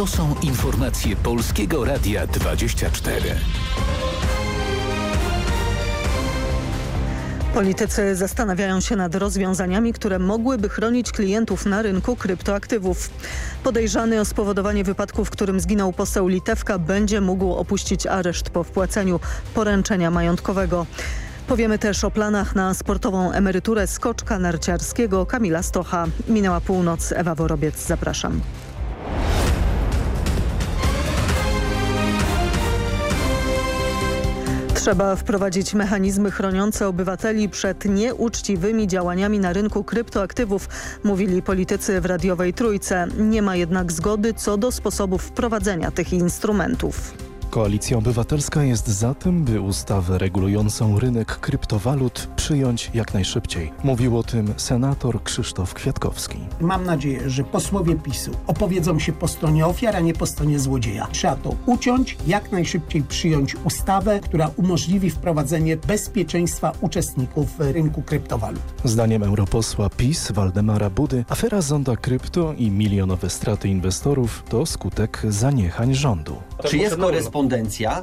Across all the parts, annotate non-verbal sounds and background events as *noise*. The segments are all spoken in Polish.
To są informacje Polskiego Radia 24. Politycy zastanawiają się nad rozwiązaniami, które mogłyby chronić klientów na rynku kryptoaktywów. Podejrzany o spowodowanie wypadku, w którym zginął poseł Litewka, będzie mógł opuścić areszt po wpłaceniu poręczenia majątkowego. Powiemy też o planach na sportową emeryturę skoczka narciarskiego Kamila Stocha. Minęła północ, Ewa Worobiec, zapraszam. Trzeba wprowadzić mechanizmy chroniące obywateli przed nieuczciwymi działaniami na rynku kryptoaktywów, mówili politycy w radiowej Trójce. Nie ma jednak zgody co do sposobów wprowadzenia tych instrumentów. Koalicja Obywatelska jest za tym, by ustawę regulującą rynek kryptowalut przyjąć jak najszybciej. Mówił o tym senator Krzysztof Kwiatkowski. Mam nadzieję, że posłowie PiSu opowiedzą się po stronie ofiar, a nie po stronie złodzieja. Trzeba to uciąć, jak najszybciej przyjąć ustawę, która umożliwi wprowadzenie bezpieczeństwa uczestników rynku kryptowalut. Zdaniem europosła PiS Waldemara Budy afera Zonda Krypto i milionowe straty inwestorów to skutek zaniechań rządu. Czy jest korespondencja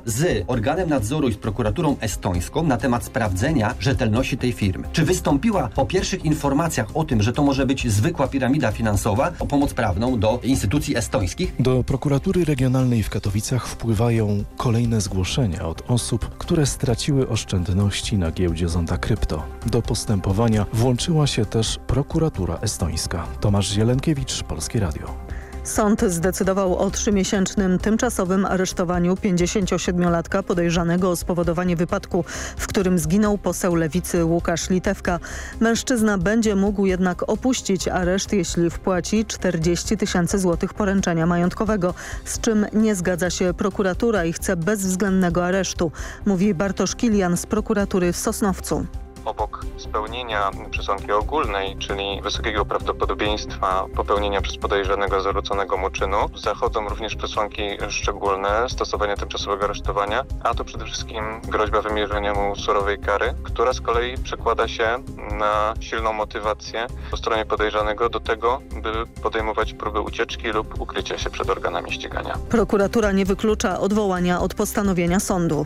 z organem nadzoru i z prokuraturą estońską na temat sprawdzenia rzetelności tej firmy? Czy wystąpiła po pierwszych informacjach o tym, że to może być zwykła piramida finansowa o pomoc prawną do instytucji estońskich? Do prokuratury regionalnej w Katowicach wpływają kolejne zgłoszenia od osób, które straciły oszczędności na giełdzie Zonda Krypto. Do postępowania włączyła się też prokuratura estońska. Tomasz Zielenkiewicz, Polskie Radio. Sąd zdecydował o trzymiesięcznym tymczasowym aresztowaniu 57-latka podejrzanego o spowodowanie wypadku, w którym zginął poseł lewicy Łukasz Litewka. Mężczyzna będzie mógł jednak opuścić areszt, jeśli wpłaci 40 tysięcy złotych poręczenia majątkowego, z czym nie zgadza się prokuratura i chce bezwzględnego aresztu, mówi Bartosz Kilian z prokuratury w Sosnowcu obok spełnienia przesłanki ogólnej, czyli wysokiego prawdopodobieństwa popełnienia przez podejrzanego zarzuconego mu czynu, zachodzą również przesłanki szczególne stosowania tymczasowego aresztowania, a to przede wszystkim groźba wymierzenia mu surowej kary, która z kolei przekłada się na silną motywację po stronie podejrzanego do tego, by podejmować próby ucieczki lub ukrycia się przed organami ścigania. Prokuratura nie wyklucza odwołania od postanowienia sądu.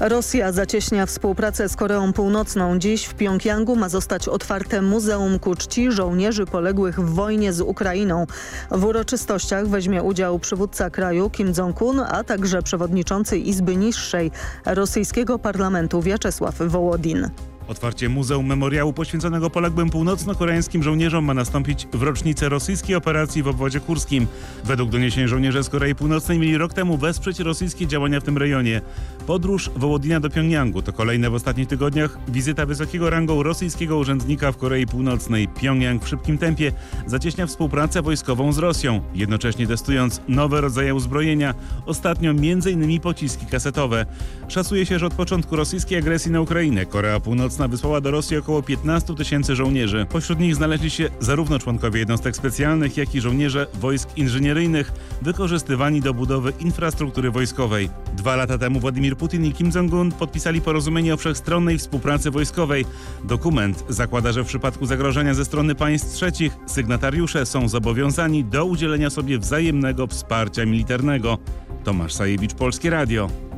Rosja zacieśnia współpracę z Koreą Północną. Dziś w Pjongjangu ma zostać otwarte Muzeum ku czci żołnierzy poległych w wojnie z Ukrainą. W uroczystościach weźmie udział przywódca kraju Kim Jong-un, a także przewodniczący Izby Niższej rosyjskiego parlamentu Wiaczesław Wołodin. Otwarcie Muzeum Memoriału poświęconego poległym północno-koreańskim żołnierzom ma nastąpić w rocznicę rosyjskiej operacji w obwodzie kurskim. Według doniesień żołnierze z Korei Północnej mieli rok temu wesprzeć rosyjskie działania w tym rejonie. Podróż Wołodina do Pjongjangu to kolejne w ostatnich tygodniach wizyta wysokiego rangą rosyjskiego urzędnika w Korei Północnej. Pjongjang w szybkim tempie zacieśnia współpracę wojskową z Rosją, jednocześnie testując nowe rodzaje uzbrojenia, ostatnio m.in. pociski kasetowe. Szacuje się, że od początku rosyjskiej agresji na Ukrainę Korea Północna Północna wysłała do Rosji około 15 tysięcy żołnierzy. Pośród nich znaleźli się zarówno członkowie jednostek specjalnych, jak i żołnierze wojsk inżynieryjnych wykorzystywani do budowy infrastruktury wojskowej. Dwa lata temu Władimir Putin i Kim Jong-un podpisali porozumienie o wszechstronnej współpracy wojskowej. Dokument zakłada, że w przypadku zagrożenia ze strony państw trzecich sygnatariusze są zobowiązani do udzielenia sobie wzajemnego wsparcia militarnego. Tomasz Sajewicz, Polskie Radio.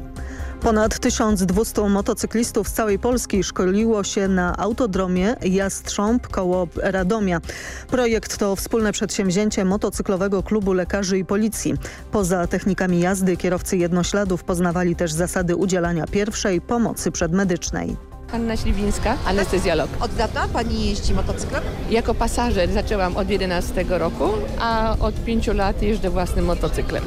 Ponad 1200 motocyklistów z całej Polski szkoliło się na autodromie Jastrząb koło Radomia. Projekt to wspólne przedsięwzięcie motocyklowego klubu lekarzy i policji. Poza technikami jazdy kierowcy jednośladów poznawali też zasady udzielania pierwszej pomocy przedmedycznej. Anna Śliwińska, anestezjolog. Od dawna pani jeździ motocyklem? Jako pasażer zaczęłam od 11 roku, a od 5 lat jeżdżę własnym motocyklem.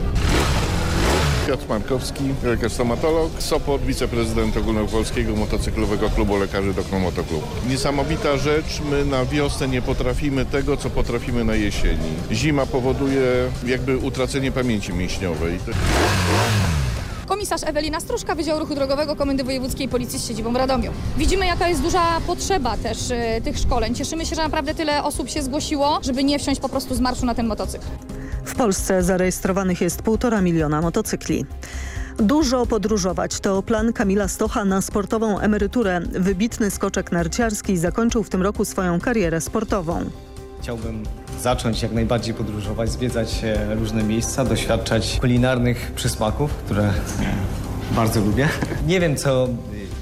Piotr Markowski, lekarz stomatolog, Sopot, wiceprezydent Ogólnopolskiego Motocyklowego Klubu Lekarzy Dokno Motoklub. Niesamowita rzecz, my na wiosnę nie potrafimy tego, co potrafimy na jesieni. Zima powoduje jakby utracenie pamięci mięśniowej. Komisarz Ewelina Struszka, Wydział Ruchu Drogowego Komendy Wojewódzkiej Policji z siedzibą w Radomiu. Widzimy jaka jest duża potrzeba też y, tych szkoleń. Cieszymy się, że naprawdę tyle osób się zgłosiło, żeby nie wsiąść po prostu z marszu na ten motocykl. W Polsce zarejestrowanych jest półtora miliona motocykli. Dużo podróżować to plan Kamila Stocha na sportową emeryturę. Wybitny skoczek narciarski zakończył w tym roku swoją karierę sportową. Chciałbym zacząć jak najbardziej podróżować, zwiedzać e, różne miejsca, doświadczać kulinarnych przysmaków, które bardzo lubię. Nie wiem co,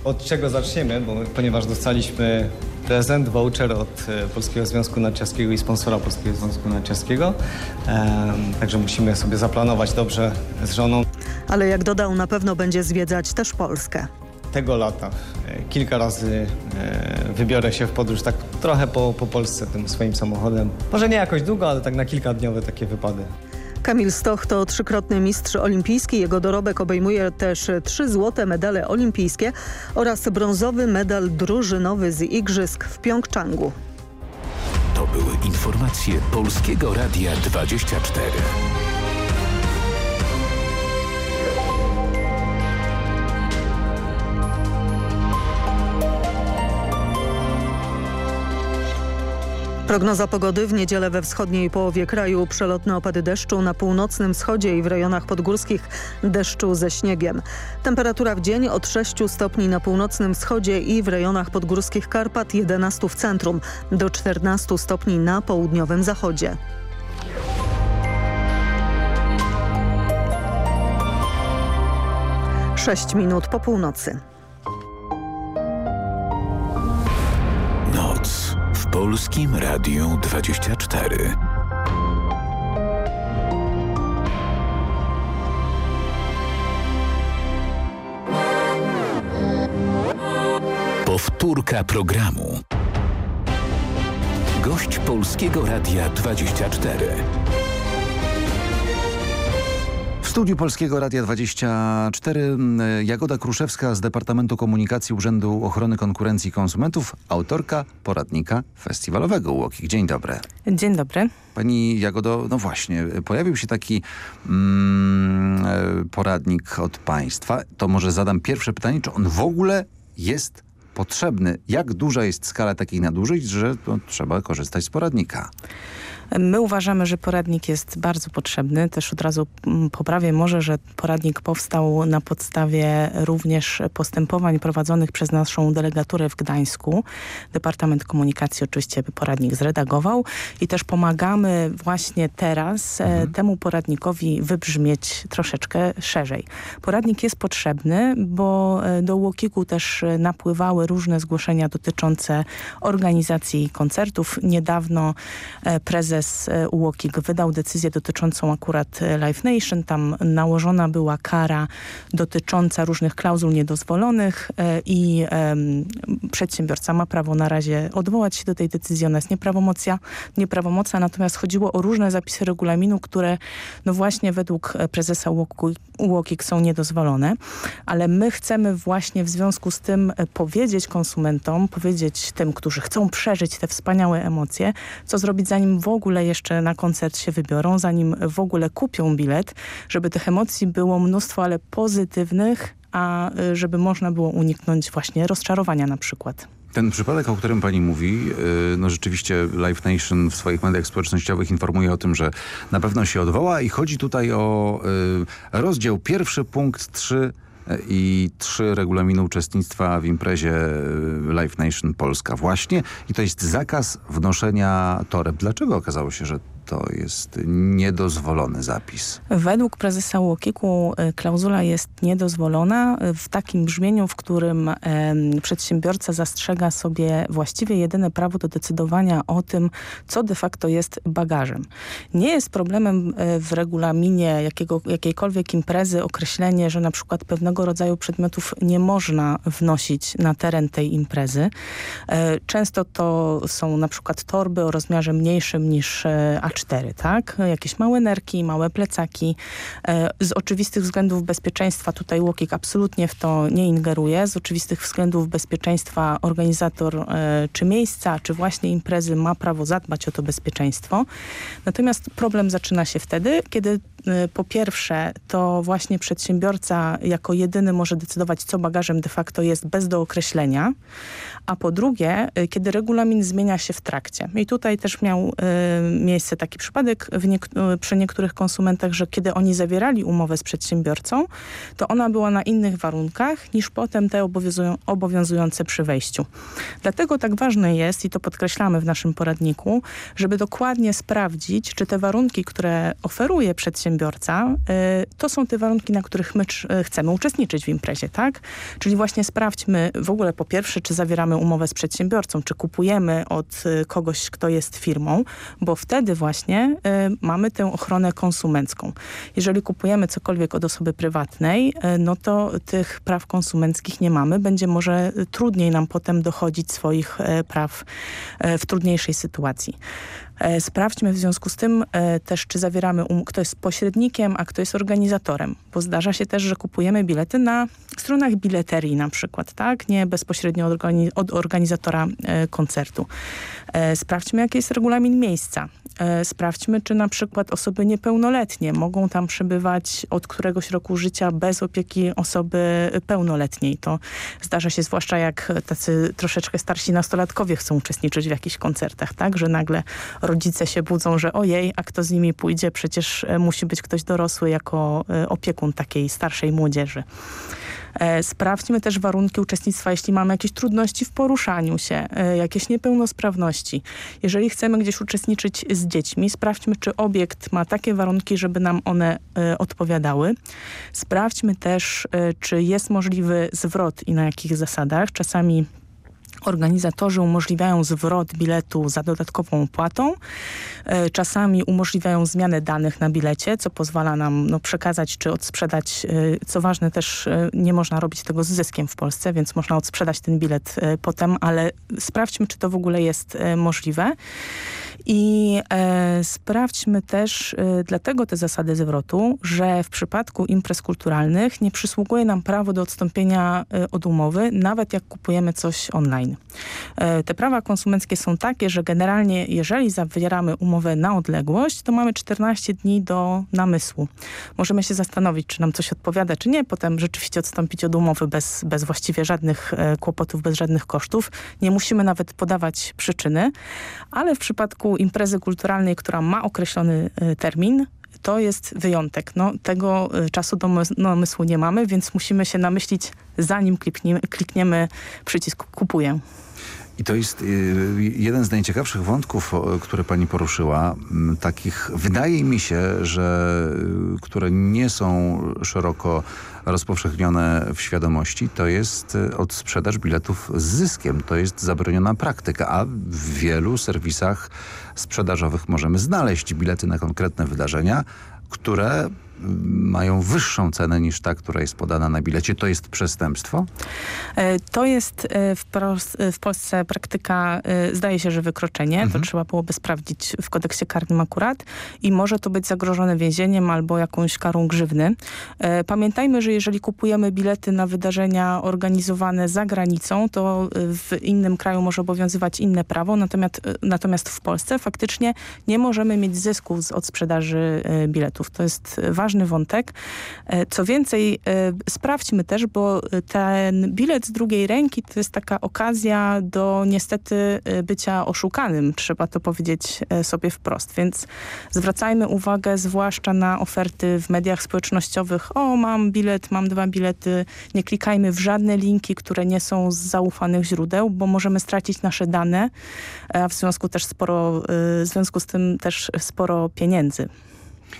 od czego zaczniemy, bo ponieważ dostaliśmy prezent, voucher od e, Polskiego Związku Narciarskiego i sponsora Polskiego Związku Narciarskiego. Także musimy sobie zaplanować dobrze z żoną. Ale jak dodał, na pewno będzie zwiedzać też Polskę. Tego lata e, kilka razy e, wybiorę się w podróż tak trochę po, po Polsce tym swoim samochodem. Może nie jakoś długo, ale tak na kilkadniowe takie wypady. Kamil Stoch to trzykrotny mistrz olimpijski. Jego dorobek obejmuje też trzy złote medale olimpijskie oraz brązowy medal drużynowy z Igrzysk w Pjongczangu. To były informacje Polskiego Radia 24. Prognoza pogody w niedzielę we wschodniej połowie kraju przelotne opady deszczu na północnym wschodzie i w rejonach podgórskich deszczu ze śniegiem. Temperatura w dzień od 6 stopni na północnym wschodzie i w rejonach podgórskich Karpat 11 w centrum do 14 stopni na południowym zachodzie. Sześć minut po północy. Polskim Radiu 24. Powtórka programu. Gość Polskiego Radia 24. Studiu Polskiego Radia 24 m, Jagoda Kruszewska z Departamentu Komunikacji Urzędu Ochrony Konkurencji i Konsumentów, autorka poradnika festiwalowego UOKiK. Dzień dobry. Dzień dobry. Pani Jagodo, no właśnie, pojawił się taki mm, e, poradnik od państwa. To może zadam pierwsze pytanie, czy on w ogóle jest potrzebny? Jak duża jest skala takich nadużyć, że no, trzeba korzystać z poradnika? My uważamy, że poradnik jest bardzo potrzebny. Też od razu mm, poprawię może, że poradnik powstał na podstawie również postępowań prowadzonych przez naszą delegaturę w Gdańsku. Departament Komunikacji oczywiście poradnik zredagował i też pomagamy właśnie teraz e, temu poradnikowi wybrzmieć troszeczkę szerzej. Poradnik jest potrzebny, bo e, do Łokiku też e, napływały różne zgłoszenia dotyczące organizacji koncertów. Niedawno e, prezes e, UOKiK wydał decyzję dotyczącą akurat e, Live Nation. Tam nałożona była kara dotycząca różnych klauzul niedozwolonych e, i przedsiębiorca ma prawo na razie odwołać się do tej decyzji. Ona jest nieprawomocna, nieprawomocna natomiast chodziło o różne zapisy regulaminu, które no właśnie według e, prezesa UOKiK są niedozwolone, ale my chcemy właśnie w związku z tym e, powiedzieć konsumentom, powiedzieć tym, którzy chcą przeżyć te wspaniałe emocje, co zrobić zanim w ogóle jeszcze na koncert się wybiorą, zanim w ogóle kupią bilet, żeby tych emocji było mnóstwo, ale pozytywnych, a y, żeby można było uniknąć właśnie rozczarowania na przykład. Ten przypadek, o którym pani mówi, yy, no rzeczywiście Live Nation w swoich mediach społecznościowych informuje o tym, że na pewno się odwoła i chodzi tutaj o yy, rozdział pierwszy, punkt 3 i 3 regulaminu uczestnictwa w imprezie yy, Live Nation Polska właśnie i to jest zakaz wnoszenia toreb. Dlaczego okazało się, że to jest niedozwolony zapis? Według prezesa Łokiku y, klauzula jest niedozwolona y, w takim brzmieniu, w którym em, przedsiębiorca zastrzega sobie właściwie jedyne prawo do decydowania o tym, co de facto jest bagażem. Nie jest problemem y, w regulaminie jakiego, jakiejkolwiek imprezy określenie, że na przykład pewnego rodzaju przedmiotów nie można wnosić na teren tej imprezy. E, Często to są na przykład torby o rozmiarze mniejszym niż e, A4, tak? Jakieś małe nerki, małe plecaki. E, Z oczywistych względów bezpieczeństwa tutaj Łokik absolutnie w to nie ingeruje. Z oczywistych względów bezpieczeństwa organizator czy miejsca, czy właśnie imprezy ma prawo zadbać o to bezpieczeństwo. Natomiast problem zaczyna się wtedy, kiedy po pierwsze to właśnie przedsiębiorca jako jedyny może decydować, co bagażem de facto jest bez dookreślenia, a po drugie, kiedy regulamin zmienia się w trakcie. I tutaj też miał miejsce taki przypadek przy niektórych konsumentach, że kiedy oni zawierali umowę z przedsiębiorcą, to ona była na innych warunkach niż potem te obowiązujące przy wejściu. Dlatego tak ważne jest, i to podkreślamy w naszym poradniku, żeby dokładnie sprawdzić, czy te warunki, które oferuje przedsiębiorca, y, to są te warunki, na których my y, chcemy uczestniczyć w imprezie, tak? Czyli właśnie sprawdźmy w ogóle po pierwsze, czy zawieramy umowę z przedsiębiorcą, czy kupujemy od y, kogoś, kto jest firmą, bo wtedy właśnie mamy tę ochronę konsumencką. Jeżeli kupujemy cokolwiek od osoby prywatnej, no to tych praw konsumenckich nie mamy. Będzie może trudniej nam potem dochodzić swoich praw w trudniejszej sytuacji. E, sprawdźmy w związku z tym e, też, czy zawieramy, um kto jest pośrednikiem, a kto jest organizatorem. Bo zdarza się też, że kupujemy bilety na stronach bileterii na przykład, tak? Nie bezpośrednio od, organi od organizatora e, koncertu. Sprawdźmy, jaki jest regulamin miejsca. Sprawdźmy, czy na przykład osoby niepełnoletnie mogą tam przebywać od któregoś roku życia bez opieki osoby pełnoletniej. To zdarza się zwłaszcza jak tacy troszeczkę starsi nastolatkowie chcą uczestniczyć w jakichś koncertach, tak? Że nagle rodzice się budzą, że ojej, a kto z nimi pójdzie? Przecież e, musi być ktoś dorosły jako e, opiekun takiej starszej młodzieży. E, sprawdźmy też warunki uczestnictwa, jeśli mamy jakieś trudności w poruszaniu się, jakieś niepełnosprawności. Jeżeli chcemy gdzieś uczestniczyć z dziećmi, sprawdźmy, czy obiekt ma takie warunki, żeby nam one odpowiadały. Sprawdźmy też, czy jest możliwy zwrot i na jakich zasadach. Czasami Organizatorzy umożliwiają zwrot biletu za dodatkową opłatą. E, czasami umożliwiają zmianę danych na bilecie, co pozwala nam no, przekazać czy odsprzedać. E, co ważne też e, nie można robić tego z zyskiem w Polsce, więc można odsprzedać ten bilet potem, ale sprawdźmy, czy to w ogóle jest możliwe. I e, sprawdźmy też e, dlatego te zasady zwrotu, że w przypadku imprez kulturalnych nie przysługuje nam prawo do odstąpienia e, od umowy, nawet jak kupujemy coś online. E, te prawa konsumenckie są takie, że generalnie jeżeli zawieramy umowę na odległość, to mamy 14 dni do namysłu. Możemy się zastanowić, czy nam coś odpowiada, czy nie, potem rzeczywiście odstąpić od umowy bez, bez właściwie żadnych e, kłopotów, bez żadnych kosztów. Nie musimy nawet podawać przyczyny, ale w przypadku imprezy kulturalnej, która ma określony e, termin, to jest wyjątek. No, tego e, czasu do namysłu nie mamy, więc musimy się namyślić, zanim klikniemy, przycisk kupuję. I to jest y, jeden z najciekawszych wątków, które pani poruszyła. Takich, wydaje mi się, że y, które nie są szeroko rozpowszechnione w świadomości, to jest y, odsprzedaż biletów z zyskiem. To jest zabroniona praktyka, a w wielu serwisach sprzedażowych możemy znaleźć bilety na konkretne wydarzenia, które mają wyższą cenę niż ta, która jest podana na bilecie. To jest przestępstwo? E, to jest e, w, w Polsce praktyka, e, zdaje się, że wykroczenie. Mhm. To trzeba byłoby sprawdzić w kodeksie karnym akurat i może to być zagrożone więzieniem albo jakąś karą grzywny. Pamiętajmy, że jeżeli kupujemy bilety na wydarzenia organizowane za granicą, to w innym kraju może obowiązywać inne prawo, natomiast, natomiast w Polsce faktycznie nie możemy mieć zysków od sprzedaży biletów. To jest ważne ważny wątek. E, co więcej, e, sprawdźmy też, bo ten bilet z drugiej ręki to jest taka okazja do niestety e, bycia oszukanym. Trzeba to powiedzieć sobie wprost. Więc zwracajmy uwagę zwłaszcza na oferty w mediach społecznościowych. O, mam bilet, mam dwa bilety. Nie klikajmy w żadne linki, które nie są z zaufanych źródeł, bo możemy stracić nasze dane, a w związku też sporo, w związku z tym też sporo pieniędzy.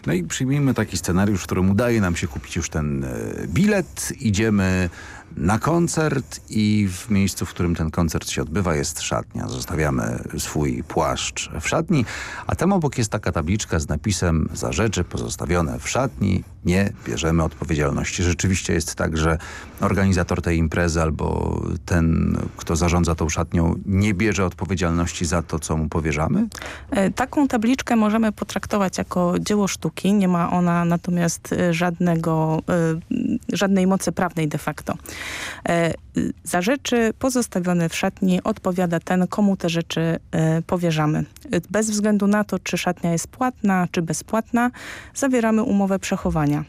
No i przyjmijmy taki scenariusz, w którym udaje nam się kupić już ten e, bilet. Idziemy na koncert i w miejscu, w którym ten koncert się odbywa jest szatnia. Zostawiamy swój płaszcz w szatni, a tam obok jest taka tabliczka z napisem za rzeczy pozostawione w szatni nie bierzemy odpowiedzialności. Rzeczywiście jest tak, że organizator tej imprezy albo ten, kto zarządza tą szatnią nie bierze odpowiedzialności za to, co mu powierzamy? E, taką tabliczkę możemy potraktować jako dzieło sztuki. Nie ma ona natomiast e, żadnego, e, żadnej mocy prawnej de facto. Za rzeczy pozostawione w szatni odpowiada ten, komu te rzeczy powierzamy. Bez względu na to, czy szatnia jest płatna, czy bezpłatna, zawieramy umowę przechowania.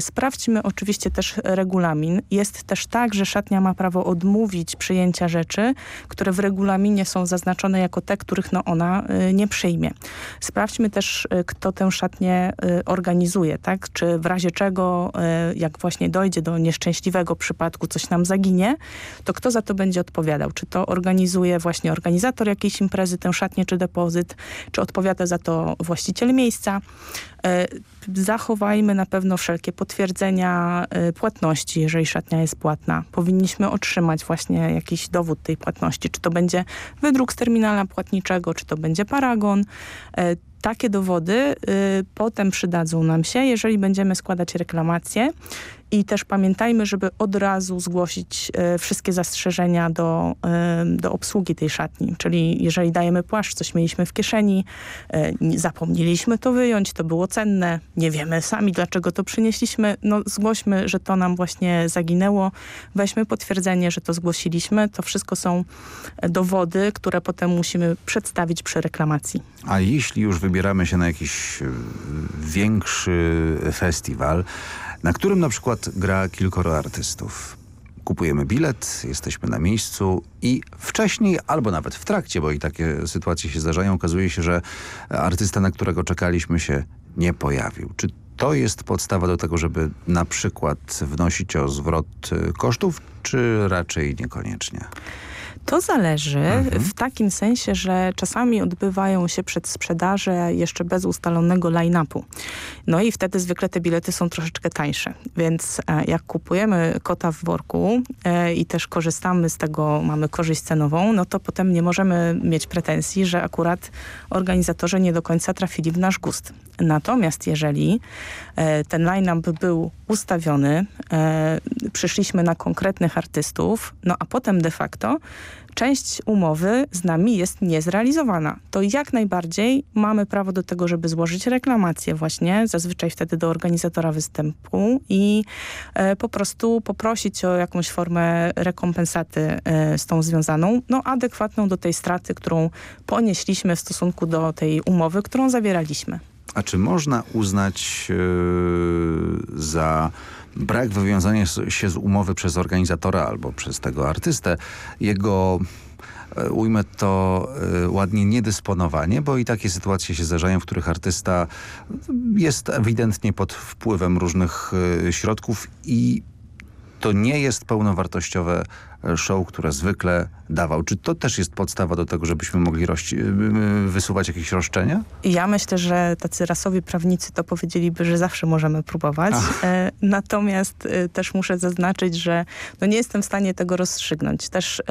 Sprawdźmy oczywiście też regulamin. Jest też tak, że szatnia ma prawo odmówić przyjęcia rzeczy, które w regulaminie są zaznaczone jako te, których no ona nie przyjmie. Sprawdźmy też, kto tę szatnię organizuje, tak? Czy w razie czego, jak właśnie dojdzie do nieszczęśliwego przypadku, coś nam zaginie, to kto za to będzie odpowiadał? Czy to organizuje właśnie organizator jakiejś imprezy, tę szatnię czy depozyt, czy odpowiada za to właściciel miejsca? E, zachowajmy na pewno wszelkie potwierdzenia e, płatności, jeżeli szatnia jest płatna. Powinniśmy otrzymać właśnie jakiś dowód tej płatności, czy to będzie wydruk z terminala płatniczego, czy to będzie paragon. E, takie dowody y, potem przydadzą nam się, jeżeli będziemy składać reklamacje i też pamiętajmy, żeby od razu zgłosić e, wszystkie zastrzeżenia do, e, do obsługi tej szatni. Czyli jeżeli dajemy płaszcz, coś mieliśmy w kieszeni, e, zapomnieliśmy to wyjąć, to było cenne, nie wiemy sami dlaczego to przynieśliśmy, no zgłośmy, że to nam właśnie zaginęło, weźmy potwierdzenie, że to zgłosiliśmy. To wszystko są dowody, które potem musimy przedstawić przy reklamacji. A jeśli już wybieramy się na jakiś większy festiwal, na którym na przykład gra kilkoro artystów. Kupujemy bilet, jesteśmy na miejscu i wcześniej, albo nawet w trakcie, bo i takie sytuacje się zdarzają, okazuje się, że artysta, na którego czekaliśmy się nie pojawił. Czy to jest podstawa do tego, żeby na przykład wnosić o zwrot y, kosztów, czy raczej niekoniecznie? To zależy mhm. w takim sensie, że czasami odbywają się przedsprzedaże jeszcze bez ustalonego line-upu. No i wtedy zwykle te bilety są troszeczkę tańsze. Więc e, jak kupujemy kota w worku e, i też korzystamy z tego, mamy korzyść cenową, no to potem nie możemy mieć pretensji, że akurat organizatorzy nie do końca trafili w nasz gust. Natomiast jeżeli e, ten line-up był ustawiony, przyszliśmy na konkretnych artystów, no a potem de facto część umowy z nami jest niezrealizowana. To jak najbardziej mamy prawo do tego, żeby złożyć reklamację właśnie, zazwyczaj wtedy do organizatora występu i e, po prostu poprosić o jakąś formę rekompensaty e, z tą związaną, no adekwatną do tej straty, którą ponieśliśmy w stosunku do tej umowy, którą zawieraliśmy. A czy można uznać yy, za brak wywiązania się z umowy przez organizatora albo przez tego artystę, jego e, ujmę to e, ładnie, niedysponowanie, bo i takie sytuacje się zdarzają, w których artysta jest ewidentnie pod wpływem różnych e, środków i to nie jest pełnowartościowe show, które zwykle dawał. Czy to też jest podstawa do tego, żebyśmy mogli y, y, wysuwać jakieś roszczenia? Ja myślę, że tacy rasowi prawnicy to powiedzieliby, że zawsze możemy próbować. E, natomiast e, też muszę zaznaczyć, że no nie jestem w stanie tego rozstrzygnąć. Też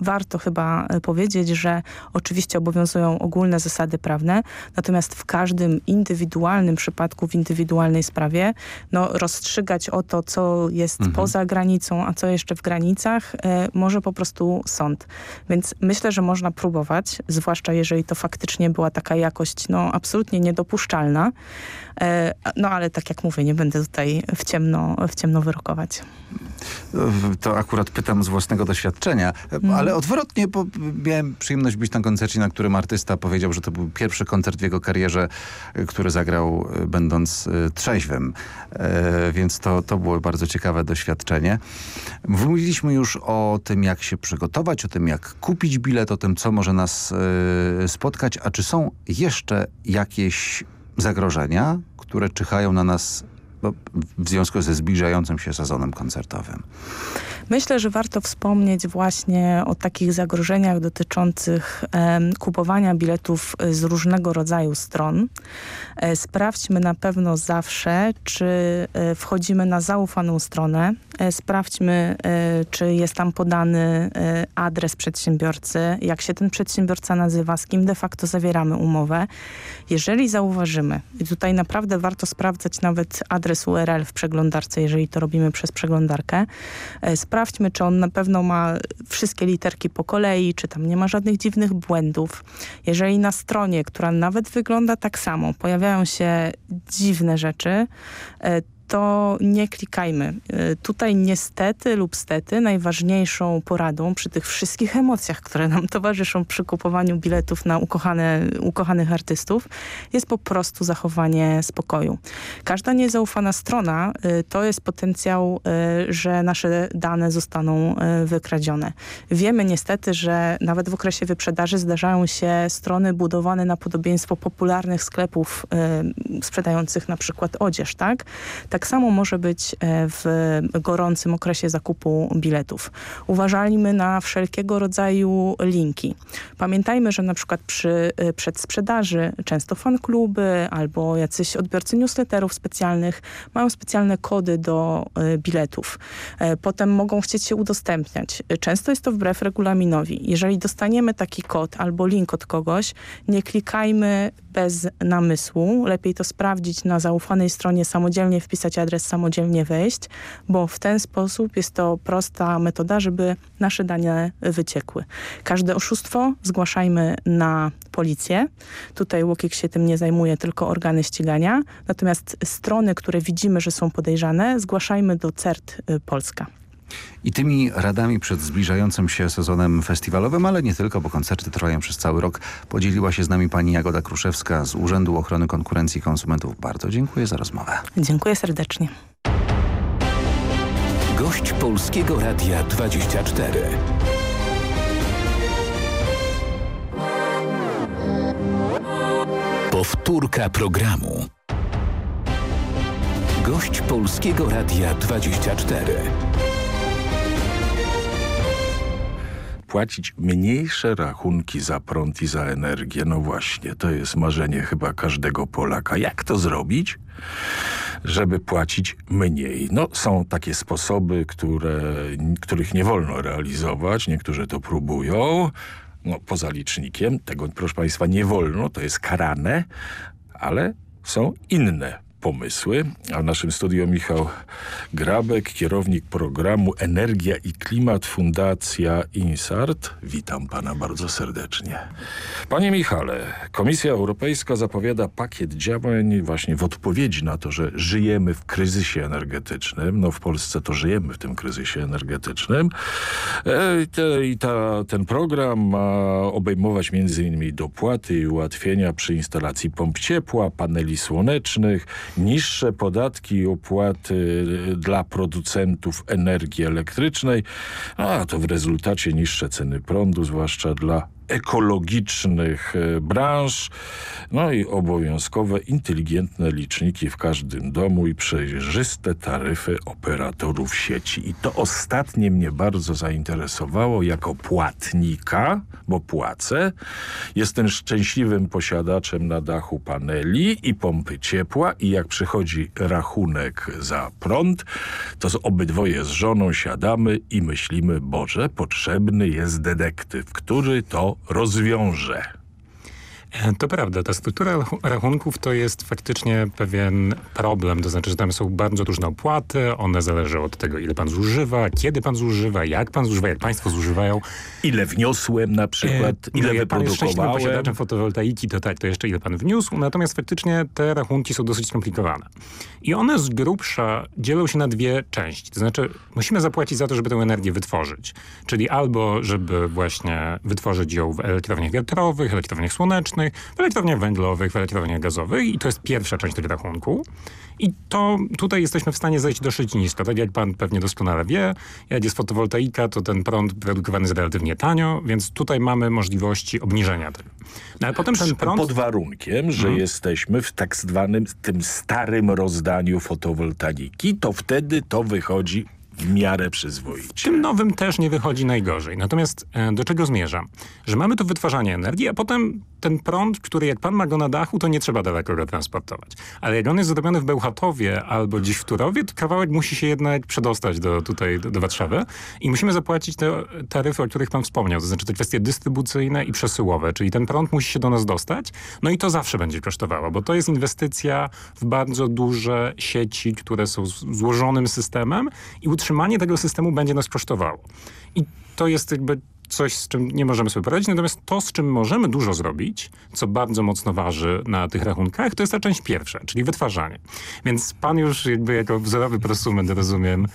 warto chyba powiedzieć, że oczywiście obowiązują ogólne zasady prawne, natomiast w każdym indywidualnym przypadku, w indywidualnej sprawie, no rozstrzygać o to, co jest mhm. poza granicą, a co jeszcze w granicach, może po prostu sąd. Więc myślę, że można próbować, zwłaszcza jeżeli to faktycznie była taka jakość no, absolutnie niedopuszczalna. E, no ale tak jak mówię, nie będę tutaj w ciemno, w ciemno wyrokować. To akurat pytam z własnego doświadczenia, mm. ale odwrotnie, bo miałem przyjemność być na koncercie, na którym artysta powiedział, że to był pierwszy koncert w jego karierze, który zagrał e, będąc e, trzeźwym. Więc to, to było bardzo ciekawe doświadczenie. Mówiliśmy już o tym, jak się przygotować, o tym, jak kupić bilet, o tym, co może nas spotkać. A czy są jeszcze jakieś zagrożenia, które czyhają na nas w związku ze zbliżającym się sezonem koncertowym? Myślę, że warto wspomnieć właśnie o takich zagrożeniach dotyczących e, kupowania biletów z różnego rodzaju stron. E, sprawdźmy na pewno zawsze, czy e, wchodzimy na zaufaną stronę. E, sprawdźmy, e, czy jest tam podany e, adres przedsiębiorcy, jak się ten przedsiębiorca nazywa, z kim de facto zawieramy umowę. Jeżeli zauważymy, i tutaj naprawdę warto sprawdzać nawet adres URL w przeglądarce, jeżeli to robimy przez przeglądarkę, sprawdźmy, czy on na pewno ma wszystkie literki po kolei, czy tam nie ma żadnych dziwnych błędów. Jeżeli na stronie, która nawet wygląda tak samo, pojawiają się dziwne rzeczy, to nie klikajmy. Y, tutaj niestety lub stety najważniejszą poradą przy tych wszystkich emocjach, które nam towarzyszą przy kupowaniu biletów na ukochane, ukochanych artystów jest po prostu zachowanie spokoju. Każda niezaufana strona y, to jest potencjał, y, że nasze dane zostaną wykradzione. Wiemy niestety, że nawet w okresie wyprzedaży zdarzają się strony budowane na podobieństwo popularnych sklepów sprzedających na przykład odzież, tak? Tak samo może być e, w gorącym okresie zakupu biletów. Uważajmy na wszelkiego rodzaju linki. Pamiętajmy, że na przykład przy e, przedsprzedaży często fankluby albo jacyś odbiorcy newsletterów specjalnych mają specjalne kody do e, biletów. Potem mogą chcieć się udostępniać. Często jest to wbrew regulaminowi. Jeżeli dostaniemy taki kod albo link od kogoś, nie klikajmy bez namysłu. Lepiej to sprawdzić na zaufanej stronie, samodzielnie wpisać adres, samodzielnie wejść, bo w ten sposób jest to prosta metoda, żeby nasze dane wyciekły. Każde oszustwo zgłaszajmy na policję. Tutaj Łokik się tym nie zajmuje, tylko organy ścigania. Natomiast strony, które widzimy, że są podejrzane, zgłaszajmy do CERT y, Polska. I tymi radami przed zbliżającym się sezonem festiwalowym, ale nie tylko, bo koncerty trwają przez cały rok, podzieliła się z nami pani Jagoda Kruszewska z Urzędu Ochrony Konkurencji i Konsumentów. Bardzo dziękuję za rozmowę. Dziękuję serdecznie. Gość Polskiego Radia 24. Powtórka programu. Gość Polskiego Radia 24. płacić mniejsze rachunki za prąd i za energię. No właśnie, to jest marzenie chyba każdego Polaka. Jak to zrobić? żeby płacić mniej. No, są takie sposoby, które, których nie wolno realizować. Niektórzy to próbują. No, poza licznikiem. Tego, proszę Państwa, nie wolno. To jest karane. Ale są inne pomysły. A w naszym studiu Michał Grabek, kierownik programu Energia i Klimat Fundacja INSART. Witam pana bardzo serdecznie. Panie Michale, Komisja Europejska zapowiada pakiet działań właśnie w odpowiedzi na to, że żyjemy w kryzysie energetycznym. No w Polsce to żyjemy w tym kryzysie energetycznym. E, I, te, i ta, ten program ma obejmować m.in. dopłaty i ułatwienia przy instalacji pomp ciepła, paneli słonecznych, niższe podatki i opłaty y, dla producentów energii elektrycznej, a to w rezultacie niższe ceny prądu, zwłaszcza dla ekologicznych e, branż, no i obowiązkowe inteligentne liczniki w każdym domu i przejrzyste taryfy operatorów sieci. I to ostatnie mnie bardzo zainteresowało jako płatnika, bo płacę. Jestem szczęśliwym posiadaczem na dachu paneli i pompy ciepła i jak przychodzi rachunek za prąd, to obydwoje z żoną siadamy i myślimy, Boże, potrzebny jest detektyw, który to rozwiąże. E, to prawda, ta struktura rachunków to jest faktycznie pewien problem, to znaczy, że tam są bardzo różne opłaty, one zależą od tego, ile pan zużywa, kiedy pan zużywa, jak pan zużywa, jak państwo zużywają. Ile wniosłem na przykład, e, ile no, wyprodukowałem. Pan posiadaczem fotowoltaiki, to tak, to jeszcze ile pan wniósł, natomiast faktycznie te rachunki są dosyć skomplikowane. I one z grubsza dzielą się na dwie części, to znaczy musimy zapłacić za to, żeby tę energię wytworzyć, czyli albo żeby właśnie wytworzyć ją w elektrowniach wiatrowych, elektrowniach słonecznych, w elektrowniach węglowych, w elektrowniach gazowych i to jest pierwsza część tego rachunku. I to tutaj jesteśmy w stanie zejść dosyć nisko. Tak jak pan pewnie doskonale wie, jak jest fotowoltaika, to ten prąd produkowany jest relatywnie tanio, więc tutaj mamy możliwości obniżenia tego. No, ale potem ten prąd... Pod warunkiem, że hmm. jesteśmy w tak zwanym tym starym rozdaniu fotowoltaiki, to wtedy to wychodzi w miarę przyzwoicie. W tym nowym też nie wychodzi najgorzej. Natomiast e, do czego zmierzam? Że mamy tu wytwarzanie energii, a potem ten prąd, który jak pan ma go na dachu, to nie trzeba daleko go transportować. Ale jak on jest zrobiony w Bełchatowie albo gdzieś w Turowie, to kawałek musi się jednak przedostać do, tutaj do, do Warszawy i musimy zapłacić te taryfy, o których pan wspomniał. To znaczy te kwestie dystrybucyjne i przesyłowe, czyli ten prąd musi się do nas dostać. No i to zawsze będzie kosztowało, bo to jest inwestycja w bardzo duże sieci, które są złożonym systemem i utrzymanie tego systemu będzie nas kosztowało. I to jest jakby coś, z czym nie możemy sobie poradzić. Natomiast to, z czym możemy dużo zrobić, co bardzo mocno waży na tych rachunkach, to jest ta część pierwsza, czyli wytwarzanie. Więc pan już jakby jako wzorowy prosument, rozumiem,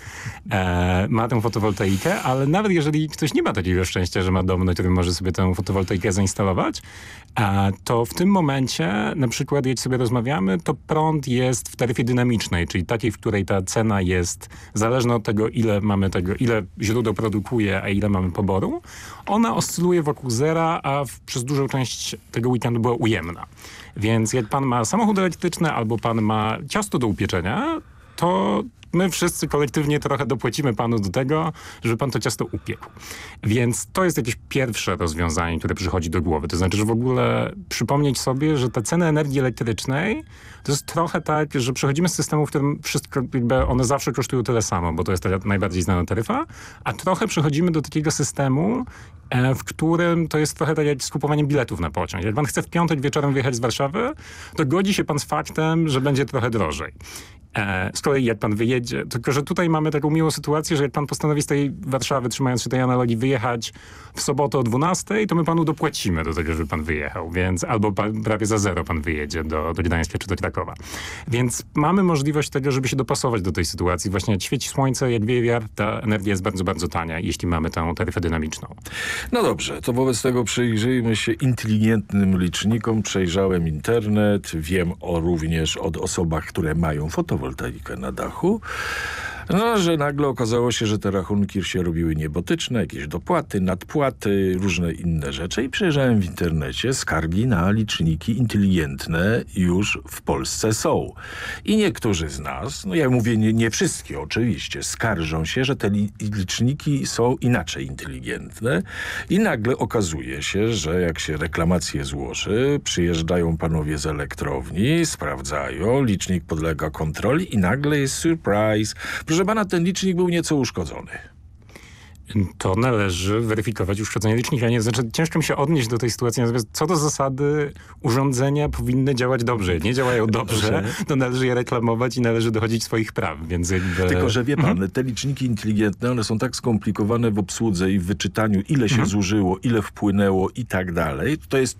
e, ma tę fotowoltaikę, ale nawet jeżeli ktoś nie ma takiego szczęścia, że ma dom, na którym może sobie tę fotowoltaikę zainstalować, e, to w tym momencie, na przykład, jak sobie rozmawiamy, to prąd jest w taryfie dynamicznej, czyli takiej, w której ta cena jest zależna od tego, ile mamy tego, ile źródeł produkuje, a ile mamy poboru. Ona oscyluje wokół zera, a w, przez dużą część tego weekendu była ujemna. Więc jak pan ma samochód elektryczny albo pan ma ciasto do upieczenia, to my wszyscy kolektywnie trochę dopłacimy panu do tego, żeby pan to ciasto upiekł. Więc to jest jakieś pierwsze rozwiązanie, które przychodzi do głowy. To znaczy, że w ogóle przypomnieć sobie, że ta cena energii elektrycznej to jest trochę tak, że przechodzimy z systemu, w którym wszystko, jakby one zawsze kosztują tyle samo, bo to jest ta najbardziej znana taryfa, a trochę przechodzimy do takiego systemu, e, w którym to jest trochę tak jak z kupowaniem biletów na pociąg. Jak pan chce w piątek wieczorem wyjechać z Warszawy, to godzi się pan z faktem, że będzie trochę drożej. E, z kolei jak pan wyjedzie, tylko że tutaj mamy taką miłą sytuację, że jak pan postanowi z tej Warszawy, trzymając się tej analogii, wyjechać w sobotę o 12, to my panu dopłacimy do tego, żeby pan wyjechał, więc albo pan, prawie za zero pan wyjedzie do, do Gdańska czy do Krakowa. Więc mamy możliwość tego, żeby się dopasować do tej sytuacji. Właśnie jak świeci słońce, jak wieje ta energia jest bardzo, bardzo tania, jeśli mamy tę taryfę dynamiczną. No dobrze, to wobec tego przyjrzyjmy się inteligentnym licznikom. Przejrzałem internet, wiem o również od osobach, które mają fotowoltaikę na dachu. No, że nagle okazało się, że te rachunki się robiły niebotyczne, jakieś dopłaty, nadpłaty, różne inne rzeczy i przejrzałem w internecie, skargi na liczniki inteligentne już w Polsce są. I niektórzy z nas, no ja mówię nie, nie wszystkie oczywiście, skarżą się, że te li liczniki są inaczej inteligentne i nagle okazuje się, że jak się reklamację złoży, przyjeżdżają panowie z elektrowni, sprawdzają, licznik podlega kontroli i nagle jest surprise. Proszę pana, ten licznik był nieco uszkodzony. To należy weryfikować uszkodzenie licznika. Nie, znaczy, ciężko mi się odnieść do tej sytuacji. Natomiast co do zasady urządzenia powinny działać dobrze. Nie działają dobrze, to należy je reklamować i należy dochodzić swoich praw. Więc jakby... Tylko, że wie pan, te liczniki inteligentne, one są tak skomplikowane w obsłudze i w wyczytaniu, ile się mhm. zużyło, ile wpłynęło i tak dalej. To jest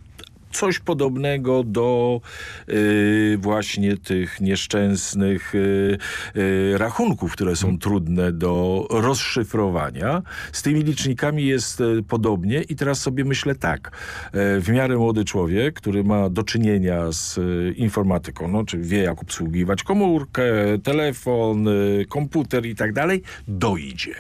coś podobnego do y, właśnie tych nieszczęsnych y, y, rachunków, które są trudne do rozszyfrowania. Z tymi licznikami jest y, podobnie i teraz sobie myślę tak. Y, w miarę młody człowiek, który ma do czynienia z y, informatyką, no, czy wie jak obsługiwać komórkę, telefon, komputer i tak dalej, dojdzie.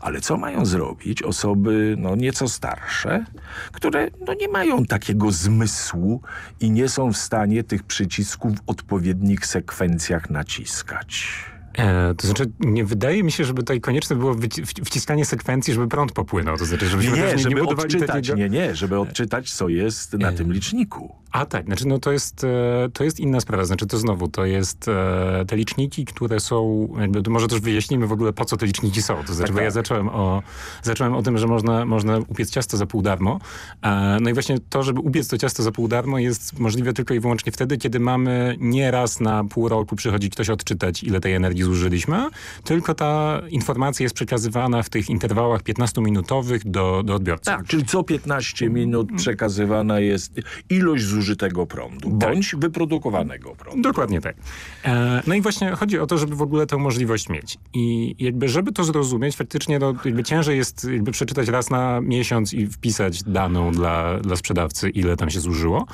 Ale co mają zrobić osoby no, nieco starsze, które no, nie mają takiego zmysłu zmysłu i nie są w stanie tych przycisków w odpowiednich sekwencjach naciskać. E, to znaczy, nie wydaje mi się, żeby tutaj konieczne było wciskanie sekwencji, żeby prąd popłynął. To znaczy, żebyśmy nie, nie, żeby nie odczytać, takiego... nie, nie, żeby odczytać, co jest na e... tym liczniku. A tak, znaczy no to jest, e, to jest inna sprawa. Znaczy to znowu, to jest e, te liczniki, które są, jakby, może też wyjaśnimy w ogóle po co te liczniki są. To znaczy, tak, bo ja tak. zacząłem o, zacząłem o tym, że można, można upiec ciasto za pół darmo. E, no i właśnie to, żeby upiec to ciasto za pół darmo jest możliwe tylko i wyłącznie wtedy, kiedy mamy nie raz na pół roku przychodzi ktoś odczytać, ile tej energii zużyliśmy, tylko ta informacja jest przekazywana w tych interwałach 15-minutowych do, do odbiorcy. Tak, czyli co 15 minut przekazywana jest ilość zużytego prądu, tak. bądź wyprodukowanego prądu. Dokładnie tak. E, no i właśnie chodzi o to, żeby w ogóle tę możliwość mieć. I jakby, żeby to zrozumieć, faktycznie no, jakby ciężej jest jakby przeczytać raz na miesiąc i wpisać daną dla, dla sprzedawcy, ile tam się zużyło.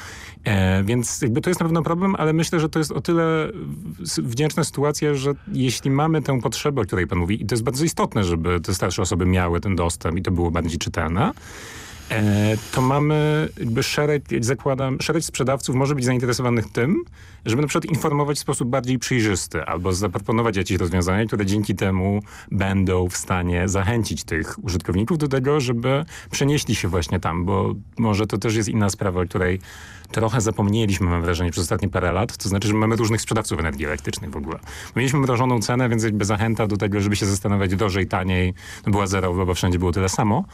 E, więc jakby to jest na pewno problem, ale myślę, że to jest o tyle wdzięczna sytuacja, że jeśli mamy tę potrzebę, o której pan mówi, i to jest bardzo istotne, żeby te starsze osoby miały ten dostęp i to było bardziej czytelne, to mamy jakby szereg, zakładam, szereg sprzedawców może być zainteresowanych tym, żeby na przykład informować w sposób bardziej przejrzysty albo zaproponować jakieś rozwiązania, które dzięki temu będą w stanie zachęcić tych użytkowników do tego, żeby przenieśli się właśnie tam, bo może to też jest inna sprawa, o której trochę zapomnieliśmy, mam wrażenie, przez ostatnie parę lat. To znaczy, że mamy różnych sprzedawców energii elektrycznej w ogóle. Mieliśmy mrożoną cenę, więc jakby zachęta do tego, żeby się zastanawiać drożej, taniej, no była zerowa, bo wszędzie było tyle samo.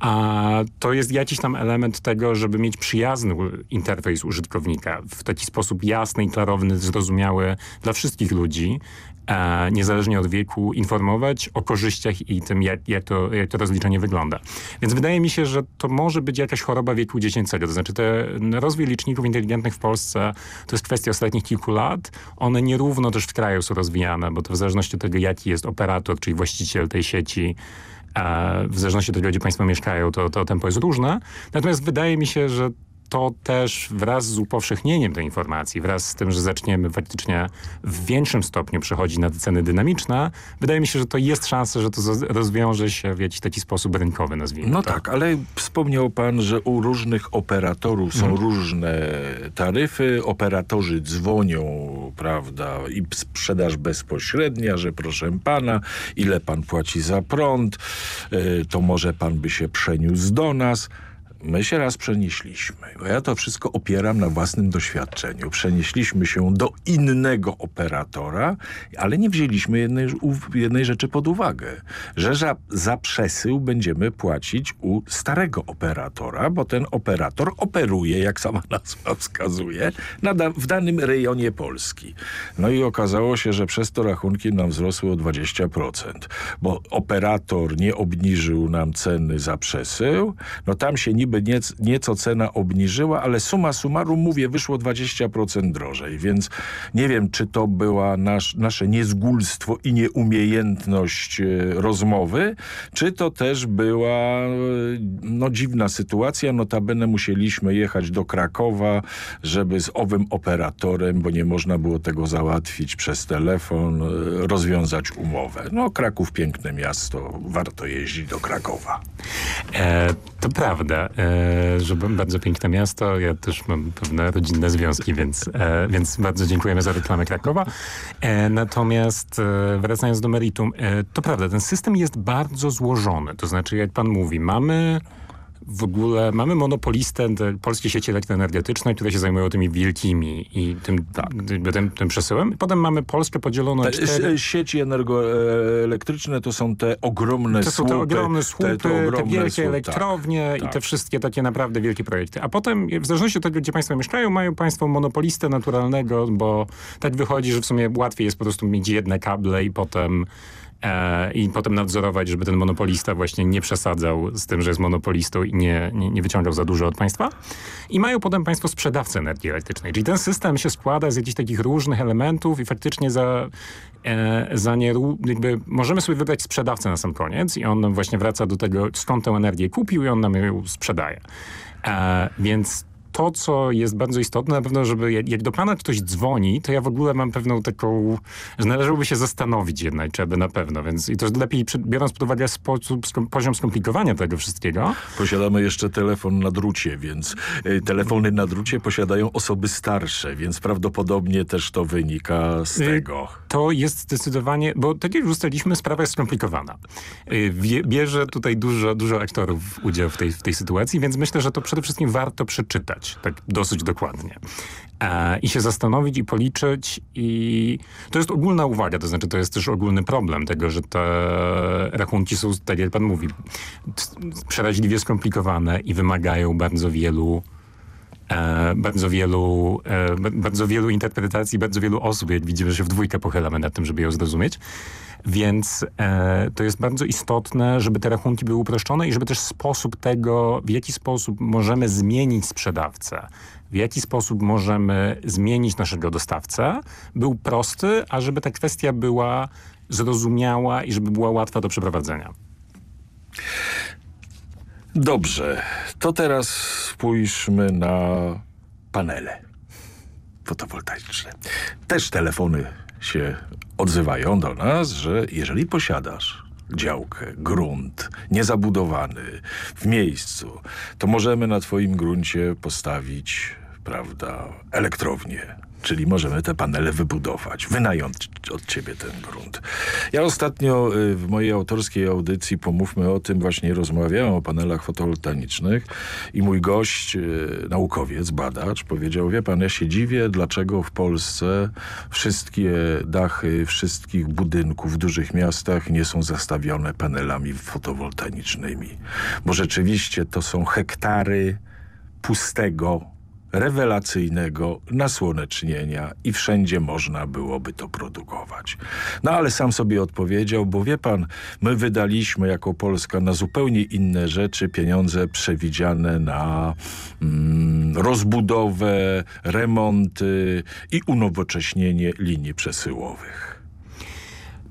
A to jest jakiś tam element tego, żeby mieć przyjazny interfejs użytkownika w taki sposób jasny i klarowny, zrozumiały dla wszystkich ludzi, e, niezależnie od wieku informować o korzyściach i tym, jak, jak, to, jak to rozliczenie wygląda. Więc wydaje mi się, że to może być jakaś choroba wieku dziecięcego. To znaczy te rozwój liczników inteligentnych w Polsce to jest kwestia ostatnich kilku lat. One nierówno też w kraju są rozwijane, bo to w zależności od tego, jaki jest operator, czyli właściciel tej sieci, e, w zależności od tego, gdzie państwo mieszkają, to, to tempo jest różne. Natomiast wydaje mi się, że to też wraz z upowszechnieniem tej informacji, wraz z tym, że zaczniemy faktycznie w większym stopniu przechodzić na ceny dynamiczne, wydaje mi się, że to jest szansa, że to rozwiąże się w jakiś taki sposób rynkowy, nazwijmy No to. tak, ale wspomniał pan, że u różnych operatorów są Mhm. różne taryfy. Operatorzy dzwonią, prawda, i sprzedaż bezpośrednia, że proszę pana, ile pan płaci za prąd, y, to może pan by się przeniósł do nas. My się raz przenieśliśmy, bo ja to wszystko opieram na własnym doświadczeniu. Przenieśliśmy się do innego operatora, ale nie wzięliśmy jednej, jednej rzeczy pod uwagę, że za, za przesył będziemy płacić u starego operatora, bo ten operator operuje, jak sama nazwa wskazuje, na w danym rejonie Polski. No i okazało się, że przez to rachunki nam wzrosły o 20%, bo operator nie obniżył nam ceny za przesył, no tam się niby niec, nieco cena obniżyła, ale suma summarum, mówię, wyszło 20% drożej, więc nie wiem, czy to była nasz, nasze niezgulstwo i nieumiejętność e, rozmowy, czy to też była e, no, dziwna sytuacja. Notabene musieliśmy jechać do Krakowa, żeby z owym operatorem, bo nie można było tego załatwić przez telefon, e, rozwiązać umowę. No Kraków piękne miasto, warto jeździć do Krakowa. E, to prawda, że b- bardzo piękne miasto. Ja też mam pewne rodzinne związki, więc, e, więc bardzo dziękujemy za reklamę Krakowa. E, natomiast e, wracając do meritum, e, to prawda, ten system jest bardzo złożony. To znaczy, jak pan mówi, mamy w ogóle mamy monopolistę, te polskie sieci elektroenergetyczne, które się zajmują tymi wielkimi i tym, jakby tym, tym przesyłem. Potem mamy Polskę podzieloną na Te cztery... s- sieci energoelektryczne to są te ogromne To są słupy. te ogromne słupy, te, ogromne wielkie słupy, elektrownie tak, i te wszystkie takie naprawdę wielkie projekty. A potem, w zależności od tego, gdzie państwo mieszkają, mają państwo monopolistę naturalnego, bo tak wychodzi, że w sumie łatwiej jest po prostu mieć jedne kable i potem e, i potem nadzorować, żeby ten monopolista właśnie nie przesadzał z tym, że jest monopolistą i nie, nie, nie wyciągał za dużo od państwa. I mają potem państwo sprzedawcę energii elektrycznej. Czyli ten system się składa z jakichś takich różnych elementów i faktycznie za, e, za nie, jakby możemy sobie wybrać sprzedawcę na sam koniec i on właśnie wraca do tego, skąd tę energię kupił i on nam ją sprzedaje. E, więc to, co jest bardzo istotne, na pewno, żeby jak, do pana ktoś dzwoni, to ja w ogóle mam pewną taką, że należałoby się zastanowić jednak, czy aby na pewno, więc i to jest lepiej, biorąc pod uwagę sposób, poziom skomplikowania tego wszystkiego. Posiadamy jeszcze telefon na drucie, więc y, telefony na drucie posiadają osoby starsze, więc prawdopodobnie też to wynika z Y, tego. To jest zdecydowanie, bo tak jak już ustaliliśmy, sprawa jest skomplikowana. Y, bierze tutaj dużo, dużo aktorów udział w tej, w tej sytuacji, więc myślę, że to przede wszystkim warto przeczytać tak dosyć dokładnie. E, I się zastanowić i policzyć i to jest ogólna uwaga, to znaczy to jest też ogólny problem tego, że te rachunki są, tak jak pan mówi, przeraźliwie skomplikowane i wymagają bardzo wielu bardzo wielu, e, ba- bardzo wielu interpretacji, bardzo wielu osób, jak widzimy, się w dwójkę pochylamy nad tym, żeby ją zrozumieć. Więc e, to jest bardzo istotne, żeby te rachunki były uproszczone i żeby też sposób tego, w jaki sposób możemy zmienić sprzedawcę, w jaki sposób możemy zmienić naszego dostawcę, był prosty, a żeby ta kwestia była zrozumiała i żeby była łatwa do przeprowadzenia. Dobrze, to teraz spójrzmy na panele fotowoltaiczne. Też telefony się odzywają do nas, że jeżeli posiadasz działkę, grunt niezabudowany w miejscu, to możemy na twoim gruncie postawić, prawda, elektrownię. Czyli możemy te panele wybudować, wynająć od ciebie ten grunt. Ja ostatnio y, w mojej autorskiej audycji Pomówmy o tym właśnie rozmawiałem o panelach fotowoltaicznych i mój gość, y, naukowiec, badacz powiedział, wie pan, ja się dziwię, dlaczego w Polsce wszystkie dachy wszystkich budynków w dużych miastach nie są zastawione panelami fotowoltaicznymi. Bo rzeczywiście to są hektary pustego rewelacyjnego nasłonecznienia i wszędzie można byłoby to produkować. No ale sam sobie odpowiedział, bo wie pan, my wydaliśmy jako Polska na zupełnie inne rzeczy pieniądze przewidziane na mm, rozbudowę, remonty i unowocześnienie linii przesyłowych.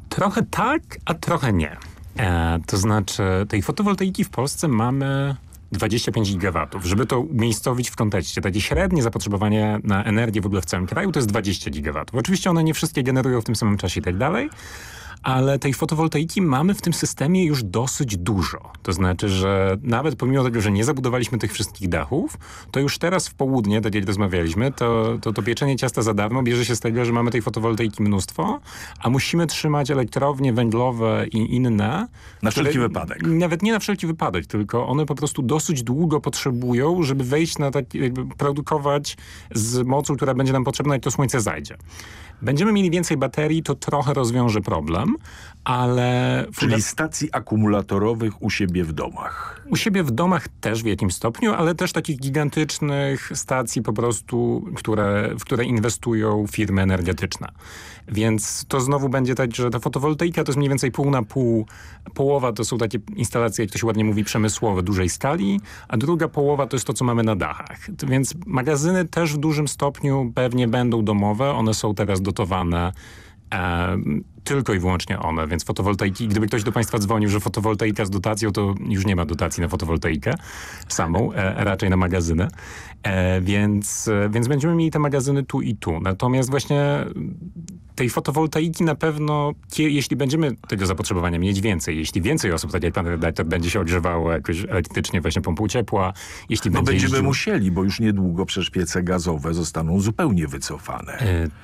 Trochę tak, a trochę nie. E, to znaczy tej fotowoltaiki w Polsce mamy 25 gigawatów. Żeby to umiejscowić w kontekście, takie średnie zapotrzebowanie na energię w ogóle w całym kraju to jest 20 gigawatów. Oczywiście one nie wszystkie generują w tym samym czasie i tak dalej, ale tej fotowoltaiki mamy w tym systemie już dosyć dużo. To znaczy, że nawet pomimo tego, że nie zabudowaliśmy tych wszystkich dachów, to już teraz w południe, tak jak rozmawialiśmy, to, to, to pieczenie ciasta za darmo bierze się z tego, że mamy tej fotowoltaiki mnóstwo, a musimy trzymać elektrownie węglowe i inne. Na wszelki wypadek. Nawet nie na wszelki wypadek, tylko one po prostu dosyć długo potrzebują, żeby wejść na tak, jakby produkować z mocą, która będzie nam potrzebna, jak to słońce zajdzie. Będziemy mieli więcej baterii, to trochę rozwiąże problem, ale... Czyli stacji akumulatorowych u siebie w domach. U siebie w domach też w jakimś stopniu, ale też takich gigantycznych stacji po prostu, które, w które inwestują firmy energetyczne. Więc to znowu będzie tak, że ta fotowoltaika to jest mniej więcej pół na pół. Połowa to są takie instalacje, jak to się ładnie mówi, przemysłowe, dużej skali, a druga połowa to jest to, co mamy na dachach. Więc magazyny też w dużym stopniu pewnie będą domowe. One są teraz dotowane tylko i wyłącznie one, więc fotowoltaiki, gdyby ktoś do Państwa dzwonił, że fotowoltaika z dotacją, to już nie ma dotacji na fotowoltaikę samą, e, raczej na magazyny, e, więc, e, więc będziemy mieli te magazyny tu i tu. Natomiast właśnie tej fotowoltaiki na pewno, jeśli będziemy tego zapotrzebowania mieć więcej, jeśli więcej osób, tak jak pan redaktor, będzie się ogrzewało jakoś elektrycznie właśnie pompą ciepła, jeśli no będzie będziemy jeździł... musieli, bo już niedługo przecież piece gazowe zostaną zupełnie wycofane.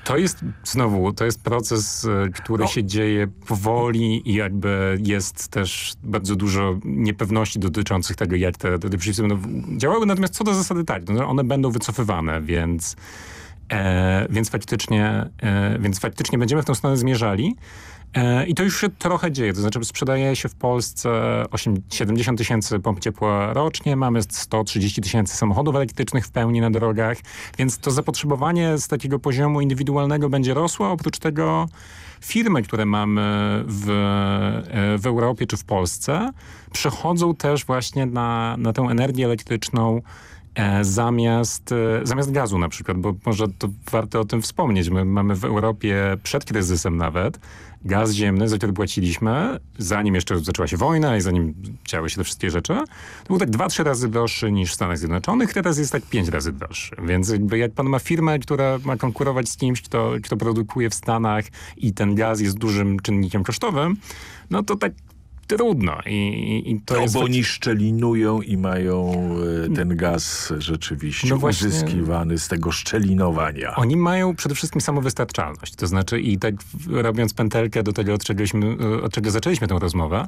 To jest znowu, to jest proces, który no, się dzieje powoli i jakby jest też bardzo dużo niepewności dotyczących tego, jak te, te przepisy będą działały. Natomiast co do zasady tak, no one będą wycofywane, więc, e, więc, faktycznie, e, więc faktycznie będziemy w tą stronę zmierzali. E, I to już się trochę dzieje, to znaczy sprzedaje się w Polsce 8, 70 tysięcy pomp ciepła rocznie, mamy 130 tysięcy samochodów elektrycznych w pełni na drogach, więc to zapotrzebowanie z takiego poziomu indywidualnego będzie rosło. Oprócz tego firmy, które mamy w, e, w Europie czy w Polsce, przechodzą też właśnie na, na tę energię elektryczną e, zamiast, e, zamiast gazu na przykład, bo może to warto o tym wspomnieć. My mamy w Europie przed kryzysem nawet gaz ziemny, za który płaciliśmy, zanim jeszcze zaczęła się wojna i zanim działy się te wszystkie rzeczy, to był tak dwa, trzy razy droższy niż w Stanach Zjednoczonych, teraz jest tak pięć razy droższy. Więc jakby jak pan ma firmę, która ma konkurować z kimś, kto, kto produkuje w Stanach i ten gaz jest dużym czynnikiem kosztowym, no to tak trudno. I, i to no, jest bo oni szczelinują i mają e, ten gaz rzeczywiście no właśnie, uzyskiwany z tego szczelinowania. Oni mają przede wszystkim samowystarczalność. To znaczy i tak robiąc pętelkę do tego, od, czegośmy, od czego zaczęliśmy tę rozmowę,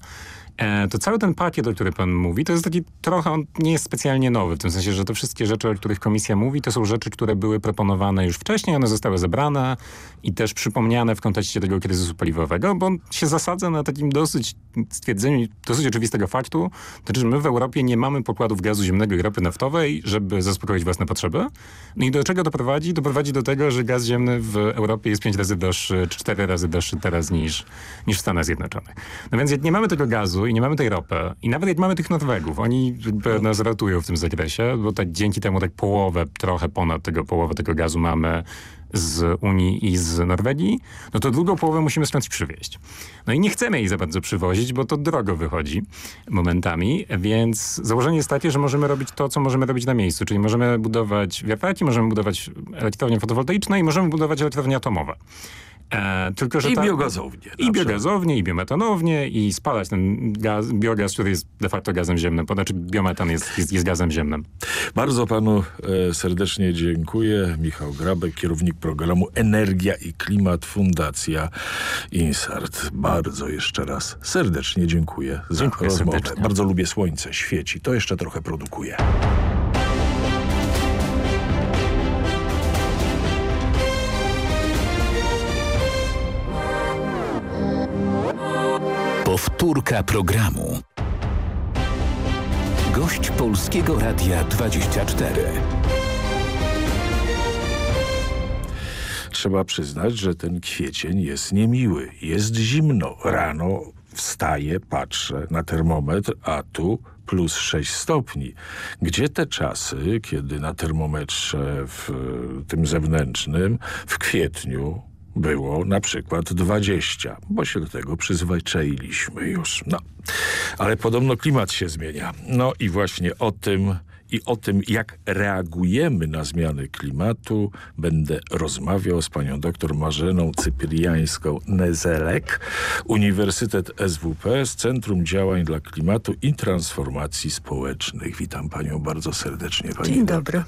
E, to cały ten pakiet, o którym pan mówi, to jest taki trochę, on nie jest specjalnie nowy, w tym sensie, że te wszystkie rzeczy, o których komisja mówi, to są rzeczy, które były proponowane już wcześniej, one zostały zebrane i też przypomniane w kontekście tego kryzysu paliwowego, bo on się zasadza na takim dosyć stwierdzeniu, dosyć oczywistego faktu, to znaczy, że my w Europie nie mamy pokładów gazu ziemnego i ropy naftowej, żeby zaspokoić własne potrzeby. No i do czego to prowadzi? To prowadzi do tego, że gaz ziemny w Europie jest pięć razy droższy, czy cztery razy droższy teraz niż, niż w Stanach Zjednoczonych. No więc jak nie mamy tego gazu i nie mamy tej ropy. I nawet jak mamy tych Norwegów, oni nas ratują w tym zakresie, bo tak dzięki temu tak połowę, trochę ponad tego połowę tego gazu mamy z Unii i z Norwegii, no to drugą połowę musimy skądś przywieźć. No i nie chcemy jej za bardzo przywozić, bo to drogo wychodzi momentami, więc założenie jest takie, że możemy robić to, co możemy robić na miejscu, czyli możemy budować wiatraki, możemy budować elektrownie fotowoltaiczne i możemy budować elektrownie atomowe. E, tylko, że I ta, biogazownie. I biogazownie, i biometanownie, i spalać ten gaz, biogaz, który jest de facto gazem ziemnym. Znaczy biometan jest, jest, jest gazem ziemnym. Bardzo panu e, serdecznie dziękuję. Michał Grabek, kierownik programu Energia i Klimat Fundacja Insart. Bardzo jeszcze raz serdecznie dziękuję za dziękuję rozmowę. Serdecznie. Bardzo lubię słońce, świeci. To jeszcze trochę produkuje. Powtórka programu. Gość Polskiego Radia 24. trzeba przyznać, że ten kwiecień jest niemiły. Jest zimno. Rano wstaję, patrzę na termometr, a tu plus 6 stopni. Gdzie te czasy, kiedy na termometrze w tym zewnętrznym w kwietniu było na przykład 20, bo się do tego przyzwyczailiśmy już. No, ale podobno klimat się zmienia. No i właśnie o tym i o tym, jak reagujemy na zmiany klimatu, będę rozmawiał z panią dr Marzeną Cypriańską-Nezelek, Uniwersytet SWP z Centrum Działań dla Klimatu i Transformacji Społecznych. Witam panią bardzo serdecznie. Pani Dzień dobry.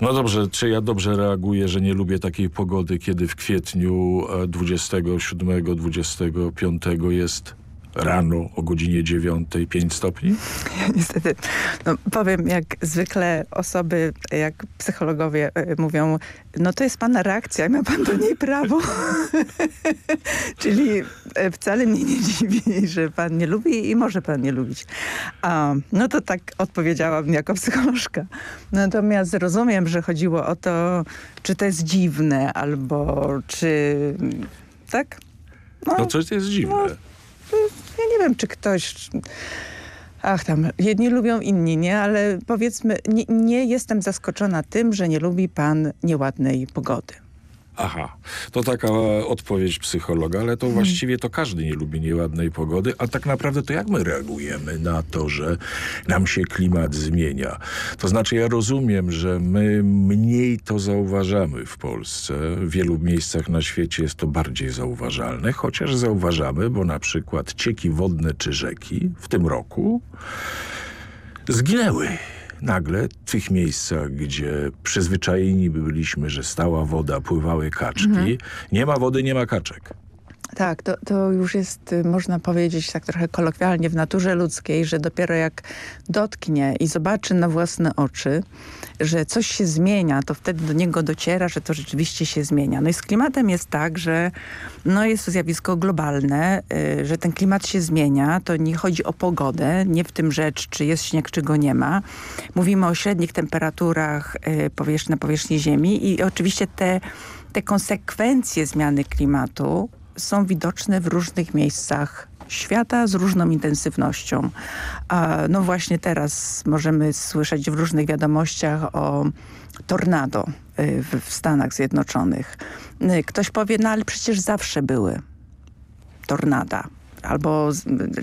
No dobrze, czy ja dobrze reaguję, że nie lubię takiej pogody, kiedy w kwietniu 27-25 jest rano o godzinie 9, 5 stopni? *laughs* Niestety, no, powiem jak zwykle osoby, jak psychologowie y, mówią, no to jest pana reakcja i ma pan do niej prawo. *laughs* Czyli y, wcale mnie nie dziwi, że pan nie lubi i może pan nie lubić. A, no to tak odpowiedziałabym jako psycholożka. Natomiast rozumiem, że chodziło o to, czy to jest dziwne, albo czy... Tak? No, no coś jest dziwne. No, ja nie wiem, czy ktoś... Ach tam, jedni lubią, inni nie, ale powiedzmy, nie, nie jestem zaskoczona tym, że nie lubi pan nieładnej pogody. Aha, to taka odpowiedź psychologa, ale to hmm. właściwie to każdy nie lubi nieładnej pogody, a tak naprawdę to jak my reagujemy na to, że nam się klimat zmienia? To znaczy ja rozumiem, że my mniej to zauważamy w Polsce. W wielu miejscach na świecie jest to bardziej zauważalne, chociaż zauważamy, bo na przykład cieki wodne czy rzeki w tym roku zginęły nagle w tych miejscach, gdzie przyzwyczajeni byliśmy, że stała woda, pływały kaczki, mhm. nie ma wody, nie ma kaczek. Tak, to, to już jest, y, można powiedzieć tak trochę kolokwialnie w naturze ludzkiej, że dopiero jak dotknie i zobaczy na własne oczy, że coś się zmienia, to wtedy do niego dociera, że to rzeczywiście się zmienia. No i z klimatem jest tak, że no jest to zjawisko globalne, y, że ten klimat się zmienia. To nie chodzi o pogodę, nie w tym rzecz, czy jest śnieg, czy go nie ma. Mówimy o średnich temperaturach y, na powierzchni Ziemi i oczywiście te, te konsekwencje zmiany klimatu są widoczne w różnych miejscach świata z różną intensywnością. No właśnie teraz możemy słyszeć w różnych wiadomościach o tornado y, w Stanach Zjednoczonych. Y, ktoś powie, no ale przecież zawsze były tornada albo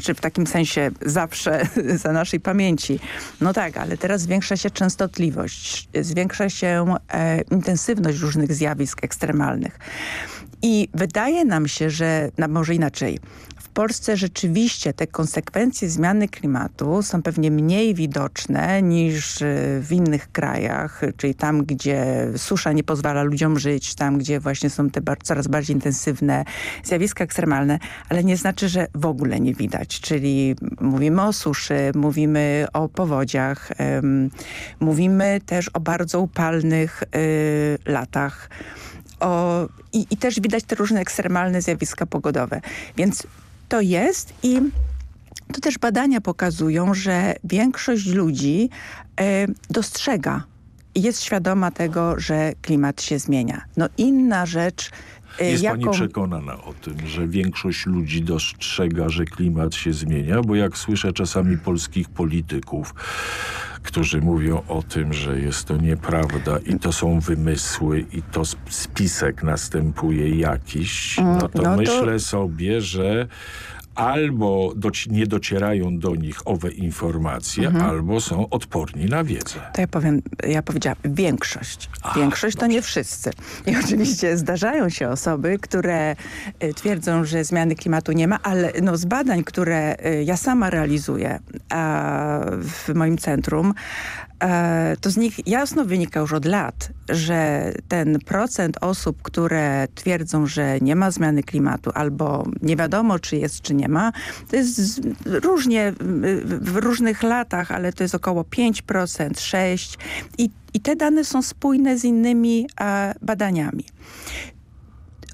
czy w takim sensie zawsze *laughs* za naszej pamięci. No tak, ale teraz zwiększa się częstotliwość, zwiększa się e, intensywność różnych zjawisk ekstremalnych. I wydaje nam się, że, no może inaczej, w Polsce rzeczywiście te konsekwencje zmiany klimatu są pewnie mniej widoczne niż w innych krajach, czyli tam, gdzie susza nie pozwala ludziom żyć, tam, gdzie właśnie są te coraz bardziej intensywne zjawiska ekstremalne, ale nie znaczy, że w ogóle nie widać. Czyli mówimy o suszy, mówimy o powodziach, mówimy też o bardzo upalnych y, latach, o, i, i też widać te różne ekstremalne zjawiska pogodowe. Więc to jest i to też badania pokazują, że większość ludzi e, dostrzega i jest świadoma tego, że klimat się zmienia. No inna rzecz jest jaką... pani przekonana o tym, że większość ludzi dostrzega, że klimat się zmienia? Bo jak słyszę czasami polskich polityków, którzy mówią o tym, że jest to nieprawda i to są wymysły i to spisek następuje jakiś, no to no to... myślę sobie, że albo nie docierają do nich owe informacje, mhm. albo są odporni na wiedzę. To ja powiem, ja powiedziałam większość. Większość dobrze. to nie wszyscy. I oczywiście zdarzają się osoby, które y, twierdzą, że zmiany klimatu nie ma, ale no, z badań, które y, ja sama realizuję w moim centrum, to z nich jasno wynika już od lat, że ten procent osób, które twierdzą, że nie ma zmiany klimatu albo nie wiadomo, czy jest, czy nie ma, to jest różnie w różnych latach, ale to jest około 5%, 6% i, i te dane są spójne z innymi e, badaniami.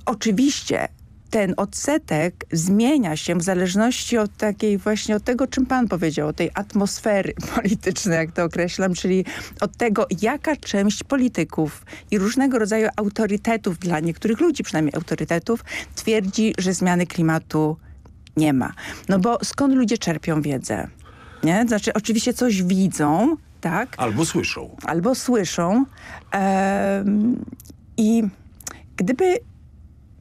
Oczywiście ten odsetek zmienia się w zależności od takiej właśnie od tego, czym pan powiedział, tej atmosfery *laughs* politycznej, jak to określam, czyli od tego, jaka część polityków i różnego rodzaju autorytetów, dla niektórych ludzi przynajmniej autorytetów, twierdzi, że zmiany klimatu nie ma. No bo skąd ludzie czerpią wiedzę? Nie? Znaczy oczywiście coś widzą, tak? Albo słyszą. Albo słyszą. Um, I gdyby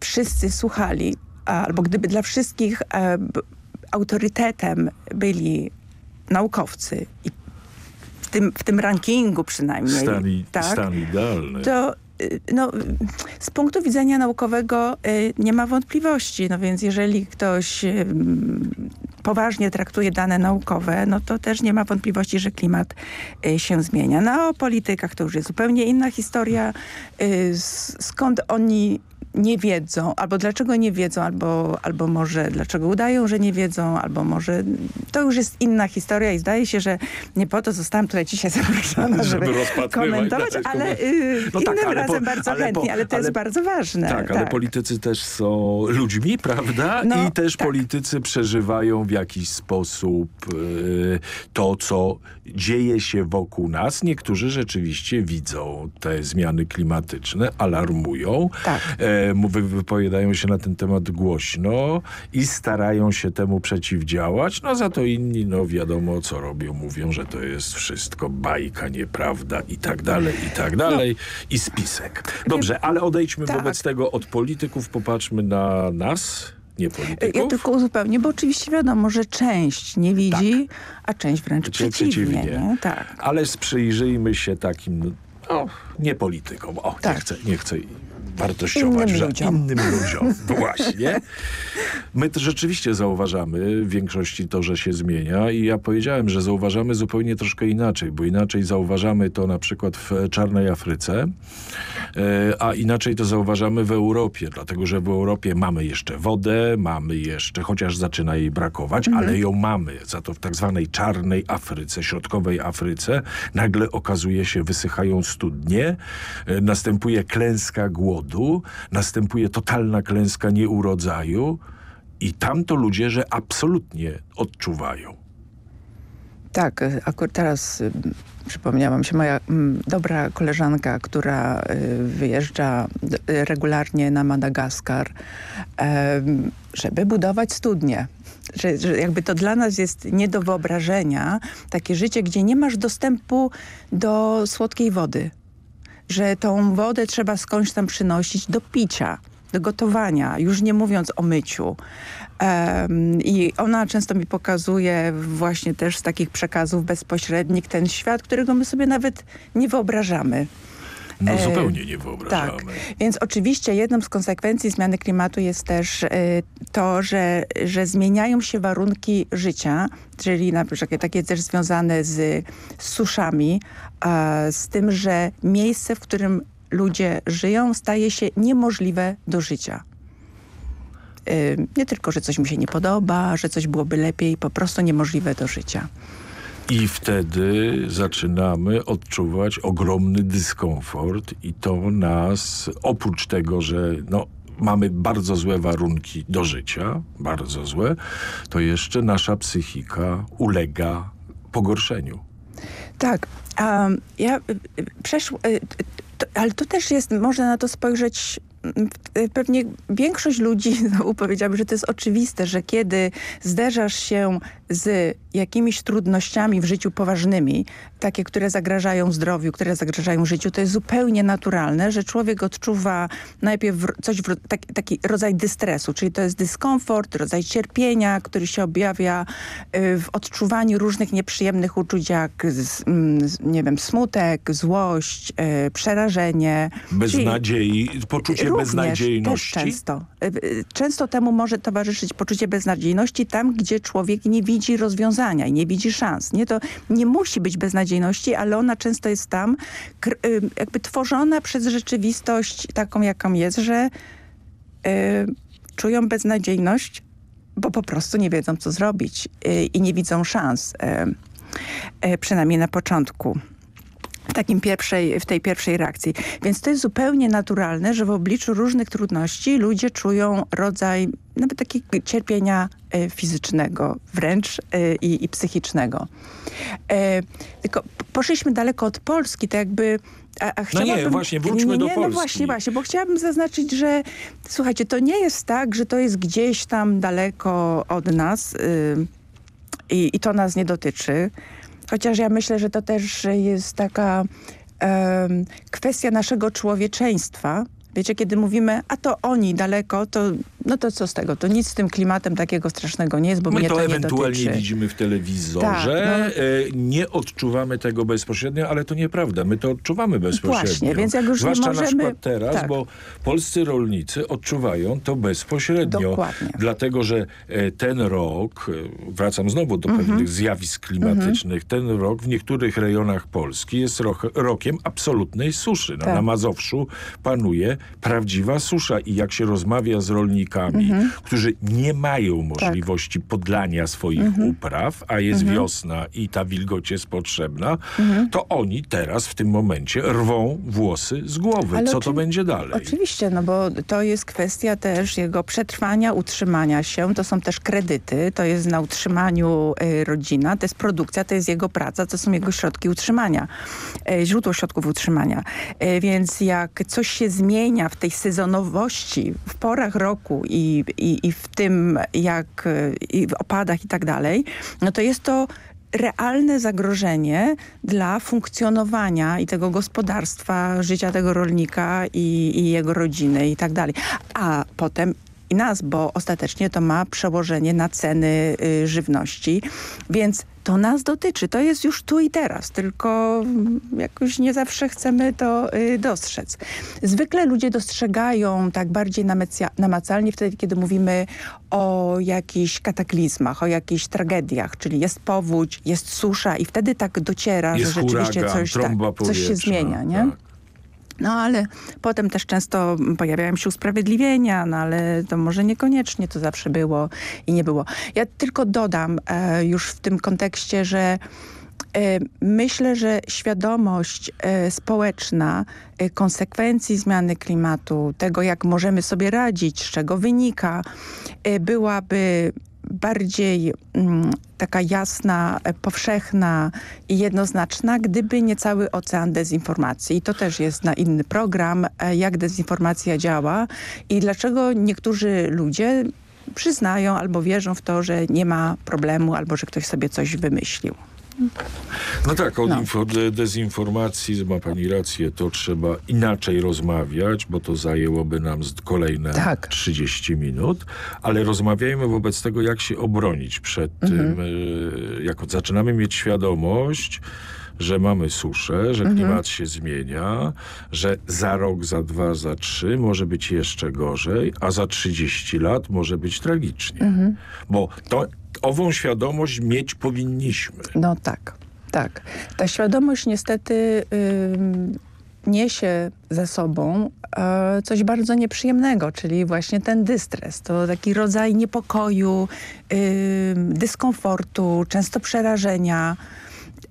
wszyscy słuchali, albo gdyby dla wszystkich e, autorytetem byli naukowcy i w tym, w tym rankingu przynajmniej. Stan, i, tak, stan idealny. To y, no, z punktu widzenia naukowego y, nie ma wątpliwości. No więc jeżeli ktoś y, poważnie traktuje dane naukowe, no to też nie ma wątpliwości, że klimat się zmienia. No o politykach to już jest zupełnie inna historia. Skąd oni nie wiedzą, albo dlaczego nie wiedzą, albo, albo może dlaczego udają, że nie wiedzą, albo może to już jest inna historia i zdaje się, że nie po to zostałam tutaj dzisiaj *laughs* zaproszona, żeby, żeby komentować, ale y, no innym tak, ale razem po, bardzo ale chętnie, po, ale to ale, jest bardzo ważne. Tak, tak, ale politycy też są ludźmi, prawda? No, I też tak. politycy przeżywają w jakiś sposób y, to, co dzieje się wokół nas. Niektórzy rzeczywiście widzą te zmiany klimatyczne, alarmują. Tak. E, wypowiadają się na ten temat głośno i starają się temu przeciwdziałać. No za to inni, no wiadomo co robią. Mówią, że to jest wszystko bajka, nieprawda i tak dalej, i tak dalej. No. I spisek. Dobrze, ale odejdźmy tak. wobec tego od polityków, popatrzmy na nas nie polityków? Ja tylko uzupełnię, bo oczywiście wiadomo, że część nie widzi, tak. a część wręcz przeciwnie. przeciwnie. Tak. Ale przyjrzyjmy się takim no, nie politykom. O, tak. nie, chcę, nie chcę wartościować innym ludziom. innym ludziom. *laughs* Właśnie. My to rzeczywiście zauważamy w większości to, że się zmienia i ja powiedziałem, że zauważamy zupełnie troszkę inaczej, bo inaczej zauważamy to na przykład w czarnej Afryce, e, a inaczej to zauważamy w Europie, dlatego że w Europie mamy jeszcze wodę, mamy jeszcze, chociaż zaczyna jej brakować, mhm. ale ją mamy. Za to w tak zwanej czarnej Afryce, środkowej Afryce nagle okazuje się wysychają studnie, e, następuje klęska głodu, następuje totalna klęska nieurodzaju i tam to ludzie, że absolutnie odczuwają. Tak, akurat teraz y, przypomniała mi się moja mm, dobra koleżanka, która y, wyjeżdża y, regularnie na Madagaskar, żeby budować studnie. Że, że, jakby to dla nas jest nie do wyobrażenia takie życie, gdzie nie masz dostępu do słodkiej wody że tą wodę trzeba skądś tam przynosić do picia, do gotowania, już nie mówiąc o myciu. Um, I ona często mi pokazuje właśnie też z takich przekazów bezpośrednich ten świat, którego my sobie nawet nie wyobrażamy. No e, zupełnie nie wyobrażamy. Tak. Więc oczywiście jedną z konsekwencji zmiany klimatu jest też y, to, że, że zmieniają się warunki życia, czyli na przykład takie też związane z, z suszami, z tym, że miejsce, w którym ludzie żyją staje się niemożliwe do życia. Y, nie tylko, że coś mi się nie podoba, że coś byłoby lepiej, po prostu niemożliwe do życia. I wtedy zaczynamy odczuwać ogromny dyskomfort i to nas, oprócz tego, że no, mamy bardzo złe warunki do życia, bardzo złe, to jeszcze nasza psychika ulega pogorszeniu. Tak. Ja y, y, przeszło, y, ale to też jest, można na to spojrzeć pewnie większość ludzi *laughs* znowu powiedziałaby, że to jest oczywiste, że kiedy zderzasz się z jakimiś trudnościami w życiu poważnymi, takie, które zagrażają zdrowiu, które zagrażają życiu, to jest zupełnie naturalne, że człowiek odczuwa najpierw coś, taki, taki rodzaj dystresu, czyli to jest dyskomfort, rodzaj cierpienia, który się objawia y, w odczuwaniu różnych nieprzyjemnych uczuć, jak mm, nie wiem, smutek, złość, y, przerażenie. Beznadziei, poczucie Również, beznadziejności. często. Y, często temu może towarzyszyć poczucie beznadziejności tam, gdzie człowiek nie widzi rozwiązania i nie widzi szans. Nie, to nie musi być beznadziejności, ale ona często jest tam y, jakby tworzona przez rzeczywistość taką, jaką jest, że y, czują beznadziejność, bo po prostu nie wiedzą, co zrobić y, i nie widzą szans. Przynajmniej na początku. Takim pierwszej, w tej pierwszej reakcji. Więc to jest zupełnie naturalne, że w obliczu różnych trudności ludzie czują rodzaj nawet takiego cierpienia e, fizycznego wręcz e, i, i, psychicznego. E, tylko poszliśmy daleko od Polski, to jakby a, a no nie, właśnie, wróćmy nie, do no Polski. No właśnie, właśnie, bo chciałabym zaznaczyć, że słuchajcie, to nie jest tak, że to jest gdzieś tam daleko od nas yy, i, i to nas nie dotyczy. Chociaż ja myślę, że to też jest taka kwestia naszego człowieczeństwa. Wiecie, kiedy mówimy, a to oni daleko, to no to co z tego? To nic z tym klimatem takiego strasznego nie jest, bo My mnie to, to ewentualnie widzimy w telewizorze. Tak, no. E, nie odczuwamy tego bezpośrednio, ale to nieprawda. My to odczuwamy bezpośrednio. Właśnie, więc jak już Zwłaszcza nie możemy... na przykład teraz, tak. bo polscy rolnicy odczuwają to bezpośrednio. Dokładnie. Dlatego, że e, ten rok, e, wracam znowu do mhm. pewnych zjawisk klimatycznych, mhm. ten rok w niektórych rejonach Polski jest rok, rokiem absolutnej suszy. No, tak. Na Mazowszu panuje prawdziwa susza i jak się rozmawia z rolnikami, rolnikami, mhm. którzy nie mają możliwości tak. podlania swoich mhm. upraw, a jest mhm. wiosna i ta wilgoć jest potrzebna, mhm. to oni teraz w tym momencie rwą włosy z głowy. Ale Co to będzie dalej? Oczywiście, no bo to jest kwestia też jego przetrwania, utrzymania się. To są też kredyty, to jest na utrzymaniu y, rodzina, to jest produkcja, to jest jego praca, to są jego środki utrzymania, y, źródło środków utrzymania. Y, więc jak coś się zmienia w tej sezonowości, w porach roku i, i, i w tym jak i w opadach i tak dalej, no to jest to realne zagrożenie dla funkcjonowania i tego gospodarstwa, życia tego rolnika i, i jego rodziny i tak dalej. A potem i nas, bo ostatecznie to ma przełożenie na ceny y, żywności, więc to nas dotyczy. To jest już tu i teraz, tylko jakoś nie zawsze chcemy to y, dostrzec. Zwykle ludzie dostrzegają tak bardziej namacalnie wtedy, kiedy mówimy o jakichś kataklizmach, o jakichś tragediach, czyli jest powódź, jest susza i wtedy tak dociera, jest że rzeczywiście huragan, coś, tak, coś się zmienia. Nie? Tak. No ale potem też często pojawiają się usprawiedliwienia, no ale to może niekoniecznie to zawsze było i nie było. Ja tylko dodam e, już w tym kontekście, że e, Myślę, że świadomość e, społeczna e, konsekwencji zmiany klimatu, tego jak możemy sobie radzić, z czego wynika, byłaby bardziej mm, taka jasna, e, powszechna i jednoznaczna, gdyby nie cały ocean dezinformacji. I to też jest na inny program, e, jak dezinformacja działa i dlaczego niektórzy ludzie przyznają albo wierzą w to, że nie ma problemu albo że ktoś sobie coś wymyślił. No tak, o no. dezinformacji ma pani rację, to trzeba inaczej rozmawiać, bo to zajęłoby nam kolejne tak. 30 minut, ale rozmawiajmy wobec tego, jak się obronić przed mhm. tym, jak zaczynamy mieć świadomość, że mamy suszę, że mhm. klimat się zmienia, że za rok, za dwa, za trzy może być jeszcze gorzej, a za 30 lat może być tragicznie. Mhm. Bo to ową świadomość mieć powinniśmy. No tak, tak. Ta świadomość niestety yy, niesie ze sobą yy, coś bardzo nieprzyjemnego, czyli właśnie ten dystres. To taki rodzaj niepokoju, yy, dyskomfortu, często przerażenia,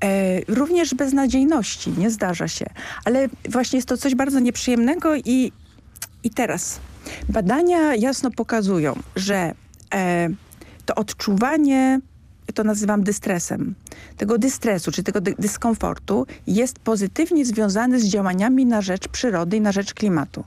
e, również beznadziejności, nie zdarza się. Ale właśnie jest to coś bardzo nieprzyjemnego i, i teraz badania jasno pokazują, że e, to odczuwanie, to nazywam dystresem, tego dystresu, czy tego dy dyskomfortu jest pozytywnie związany z działaniami na rzecz przyrody i na rzecz klimatu.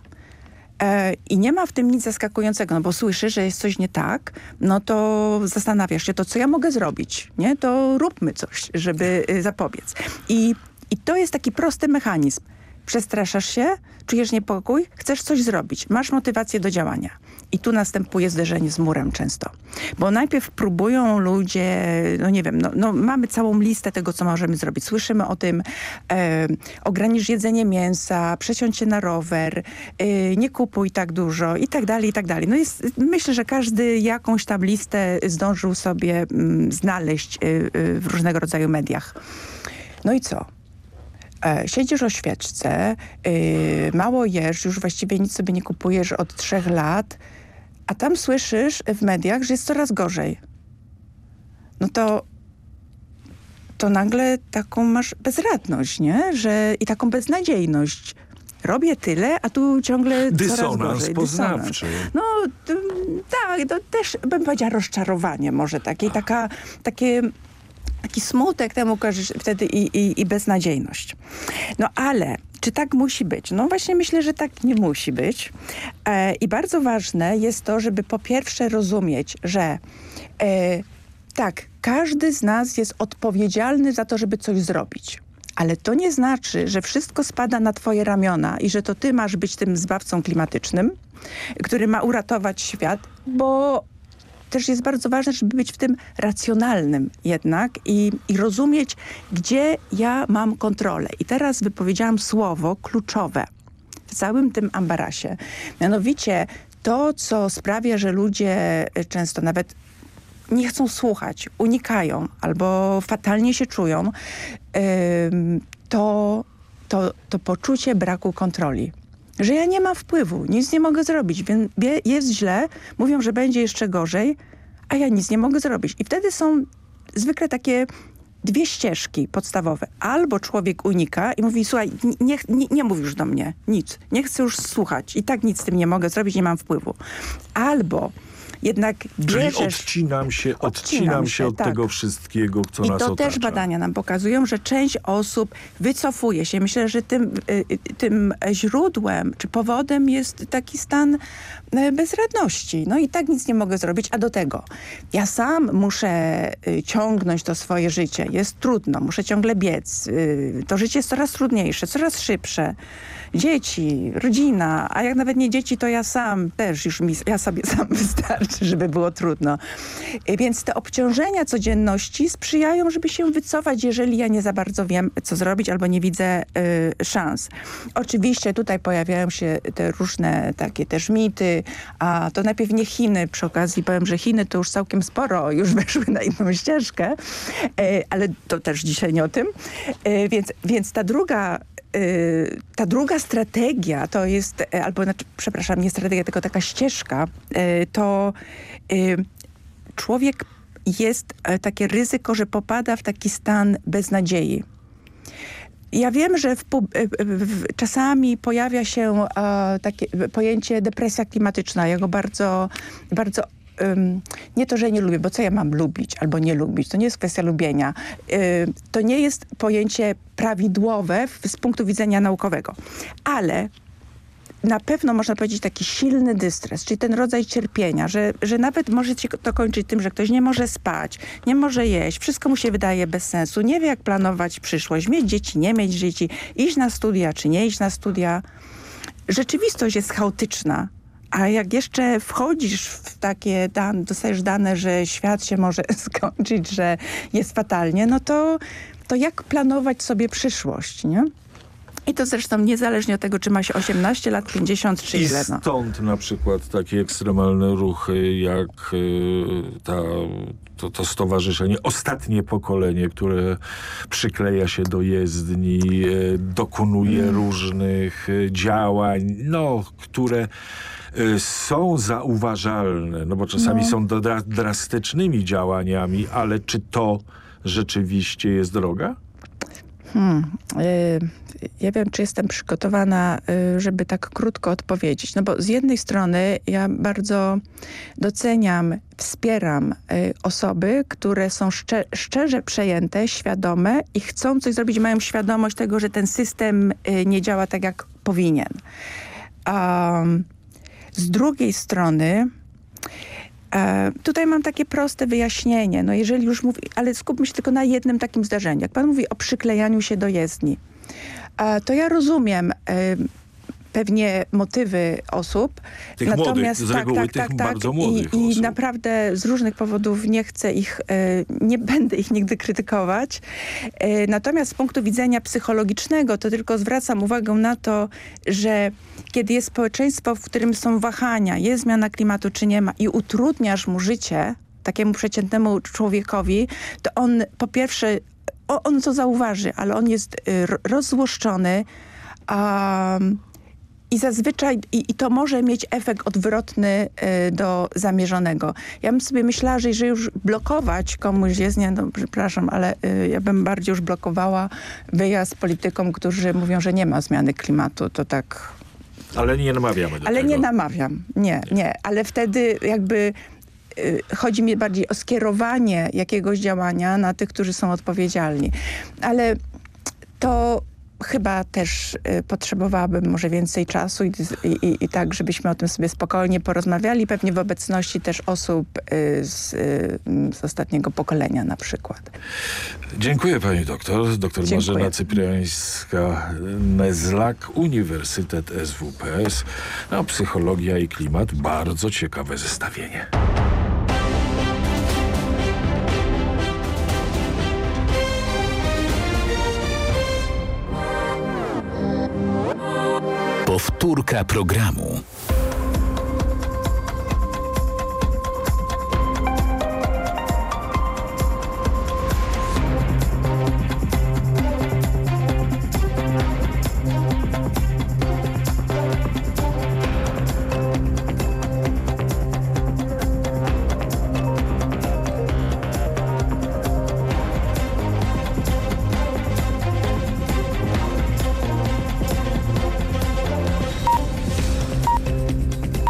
E, I nie ma w tym nic zaskakującego, no bo słyszysz, że jest coś nie tak, no to zastanawiasz się, to co ja mogę zrobić, nie? To róbmy coś, żeby y, zapobiec. I, i to jest taki prosty mechanizm. Przestraszasz się, czujesz niepokój, chcesz coś zrobić, masz motywację do działania. I tu następuje zderzenie z murem często. Bo najpierw próbują ludzie, no nie wiem, no, no mamy całą listę tego, co możemy zrobić. Słyszymy o tym, e, ogranicz jedzenie mięsa, przesiądź się na rower, e, nie kupuj tak dużo i tak dalej, i tak dalej. No jest, myślę, że każdy jakąś tam listę zdążył sobie m, mm, znaleźć e, e, w różnego rodzaju mediach. No i co? E, siedzisz o świeczce, yy, mało jesz, już właściwie nic sobie nie kupujesz od trzech lat, a tam słyszysz w mediach, że jest coraz gorzej. No to to nagle taką masz bezradność, nie? Że, I taką beznadziejność. Robię tyle, a tu ciągle Dysonans coraz gorzej. poznawczy. No tak, to też bym powiedziała rozczarowanie może takie, taka, takie taki smutek temu wtedy i, i, i beznadziejność. No ale czy tak musi być? No właśnie myślę, że tak nie musi być. E, I bardzo ważne jest to, żeby po pierwsze rozumieć, że e, tak, każdy z nas jest odpowiedzialny za to, żeby coś zrobić. Ale to nie znaczy, że wszystko spada na twoje ramiona i że to ty masz być tym zbawcą klimatycznym, który ma uratować świat, bo też jest bardzo ważne, żeby być w tym racjonalnym jednak i, i rozumieć, gdzie ja mam kontrolę. I teraz wypowiedziałam słowo kluczowe w całym tym ambarasie. Mianowicie to, co sprawia, że ludzie często nawet nie chcą słuchać, unikają albo fatalnie się czują, to, to, to poczucie braku kontroli że ja nie mam wpływu, nic nie mogę zrobić, więc jest źle, mówią, że będzie jeszcze gorzej, a ja nic nie mogę zrobić. I wtedy są zwykle takie dwie ścieżki podstawowe. Albo człowiek unika i mówi, słuchaj, nie, nie, nie mów już do mnie, nic, nie chcę już słuchać i tak nic z tym nie mogę zrobić, nie mam wpływu. Albo jednak bierzesz... Czyli odcinam się, odcinam, odcinam się od tak. tego wszystkiego, co I nas to otacza. też badania nam pokazują, że część osób wycofuje się. Myślę, że tym, y, tym źródłem czy powodem jest taki stan y, bezradności. No i tak nic nie mogę zrobić, a do tego ja sam muszę y, ciągnąć to swoje życie. Jest trudno, muszę ciągle biec. To życie jest coraz trudniejsze, coraz szybsze dzieci, rodzina, a jak nawet nie dzieci, to ja sam też już mi, ja sobie *laughs* sam wystarczy, żeby było trudno. E, więc te obciążenia codzienności sprzyjają, żeby się wycofać, jeżeli ja nie za bardzo wiem, co zrobić albo nie widzę y, szans. Oczywiście tutaj pojawiają się te różne takie też mity, a to najpierw nie Chiny, przy okazji powiem, że Chiny to już całkiem sporo już *laughs* weszły na inną ścieżkę, y, ale to też dzisiaj nie o tym. Y, więc, więc ta druga Y, ta druga strategia to jest, albo znaczy, przepraszam, nie strategia, tylko taka ścieżka, to człowiek jest takie ryzyko, że popada w taki stan beznadziei. Ja wiem, że w, w, czasami pojawia się takie pojęcie depresja klimatyczna. Ja go bardzo, bardzo nie to, że nie lubię, bo co ja mam lubić albo nie lubić, to nie jest kwestia lubienia. to nie jest pojęcie prawidłowe z punktu widzenia naukowego. Ale na pewno można powiedzieć taki silny dystres, czyli ten rodzaj cierpienia, że, że nawet może się to kończyć tym, że ktoś nie może spać, nie może jeść, wszystko mu się wydaje bez sensu, nie wie jak planować przyszłość, mieć dzieci, nie mieć dzieci, iść na studia czy nie iść na studia. Rzeczywistość jest chaotyczna a jak jeszcze wchodzisz w takie dane, dostajesz dane, że świat się może *laughs* skończyć, że jest fatalnie, no to, to jak planować sobie przyszłość, nie? I to zresztą niezależnie od tego, czy ma się 18 lat, 50 czy ile. No. stąd na przykład takie ekstremalne ruchy jak y, ta, to, to stowarzyszenie Ostatnie Pokolenie, które przykleja się do jezdni, y, dokonuje mm. różnych y, działań, no, które są zauważalne, no bo czasami no. są dra drastycznymi działaniami, ale czy to rzeczywiście jest droga? Hmm. Y, ja wiem, czy jestem przygotowana, y, żeby tak krótko odpowiedzieć. No bo z jednej strony ja bardzo doceniam, wspieram osoby, które są szcze szczerze przejęte, świadome i chcą coś zrobić, mają świadomość tego, że ten system nie działa tak, jak powinien. Um, z drugiej strony e, tutaj mam takie proste wyjaśnienie. No jeżeli już mówi, ale skupmy się tylko na jednym takim zdarzeniu. Jak pan mówi o przyklejaniu się do jezdni, to ja rozumiem e, pewnie motywy osób. Tych Natomiast młodych, tak, tak, tak, tak. bardzo młodych I, I naprawdę z różnych powodów nie chcę ich, e, nie *laughs* będę ich nigdy krytykować. E, natomiast z punktu widzenia psychologicznego to tylko zwracam uwagę na to, że kiedy jest społeczeństwo, w którym są wahania, jest zmiana klimatu czy nie ma i utrudniasz mu życie, takiemu przeciętnemu człowiekowi, to on po pierwsze, on to zauważy, ale on jest e, rozzłoszczony, um, i zazwyczaj i, i to może mieć efekt odwrotny y, do zamierzonego. Ja bym sobie myślała, że jeżeli już blokować komuś jest, nie, no przepraszam, ale y, ja bym bardziej już blokowała wyjazd politykom, którzy mówią, że nie ma zmiany klimatu. To tak ale nie namawiamy do Ale tego. nie namawiam, nie, nie. Ale wtedy jakby y, chodzi mi bardziej o skierowanie jakiegoś działania na tych, którzy są odpowiedzialni. Ale to chyba też y, potrzebowałabym może więcej czasu i, i, i, tak, żebyśmy o tym sobie spokojnie porozmawiali, pewnie w obecności też osób y, z, y, z ostatniego pokolenia na przykład. Dziękuję pani doktor. Doktor Dziękuję. Marzena Cypriańska-Mezlak, Uniwersytet SWPS. No, psychologia i klimat. Bardzo ciekawe zestawienie. Powtórka programu.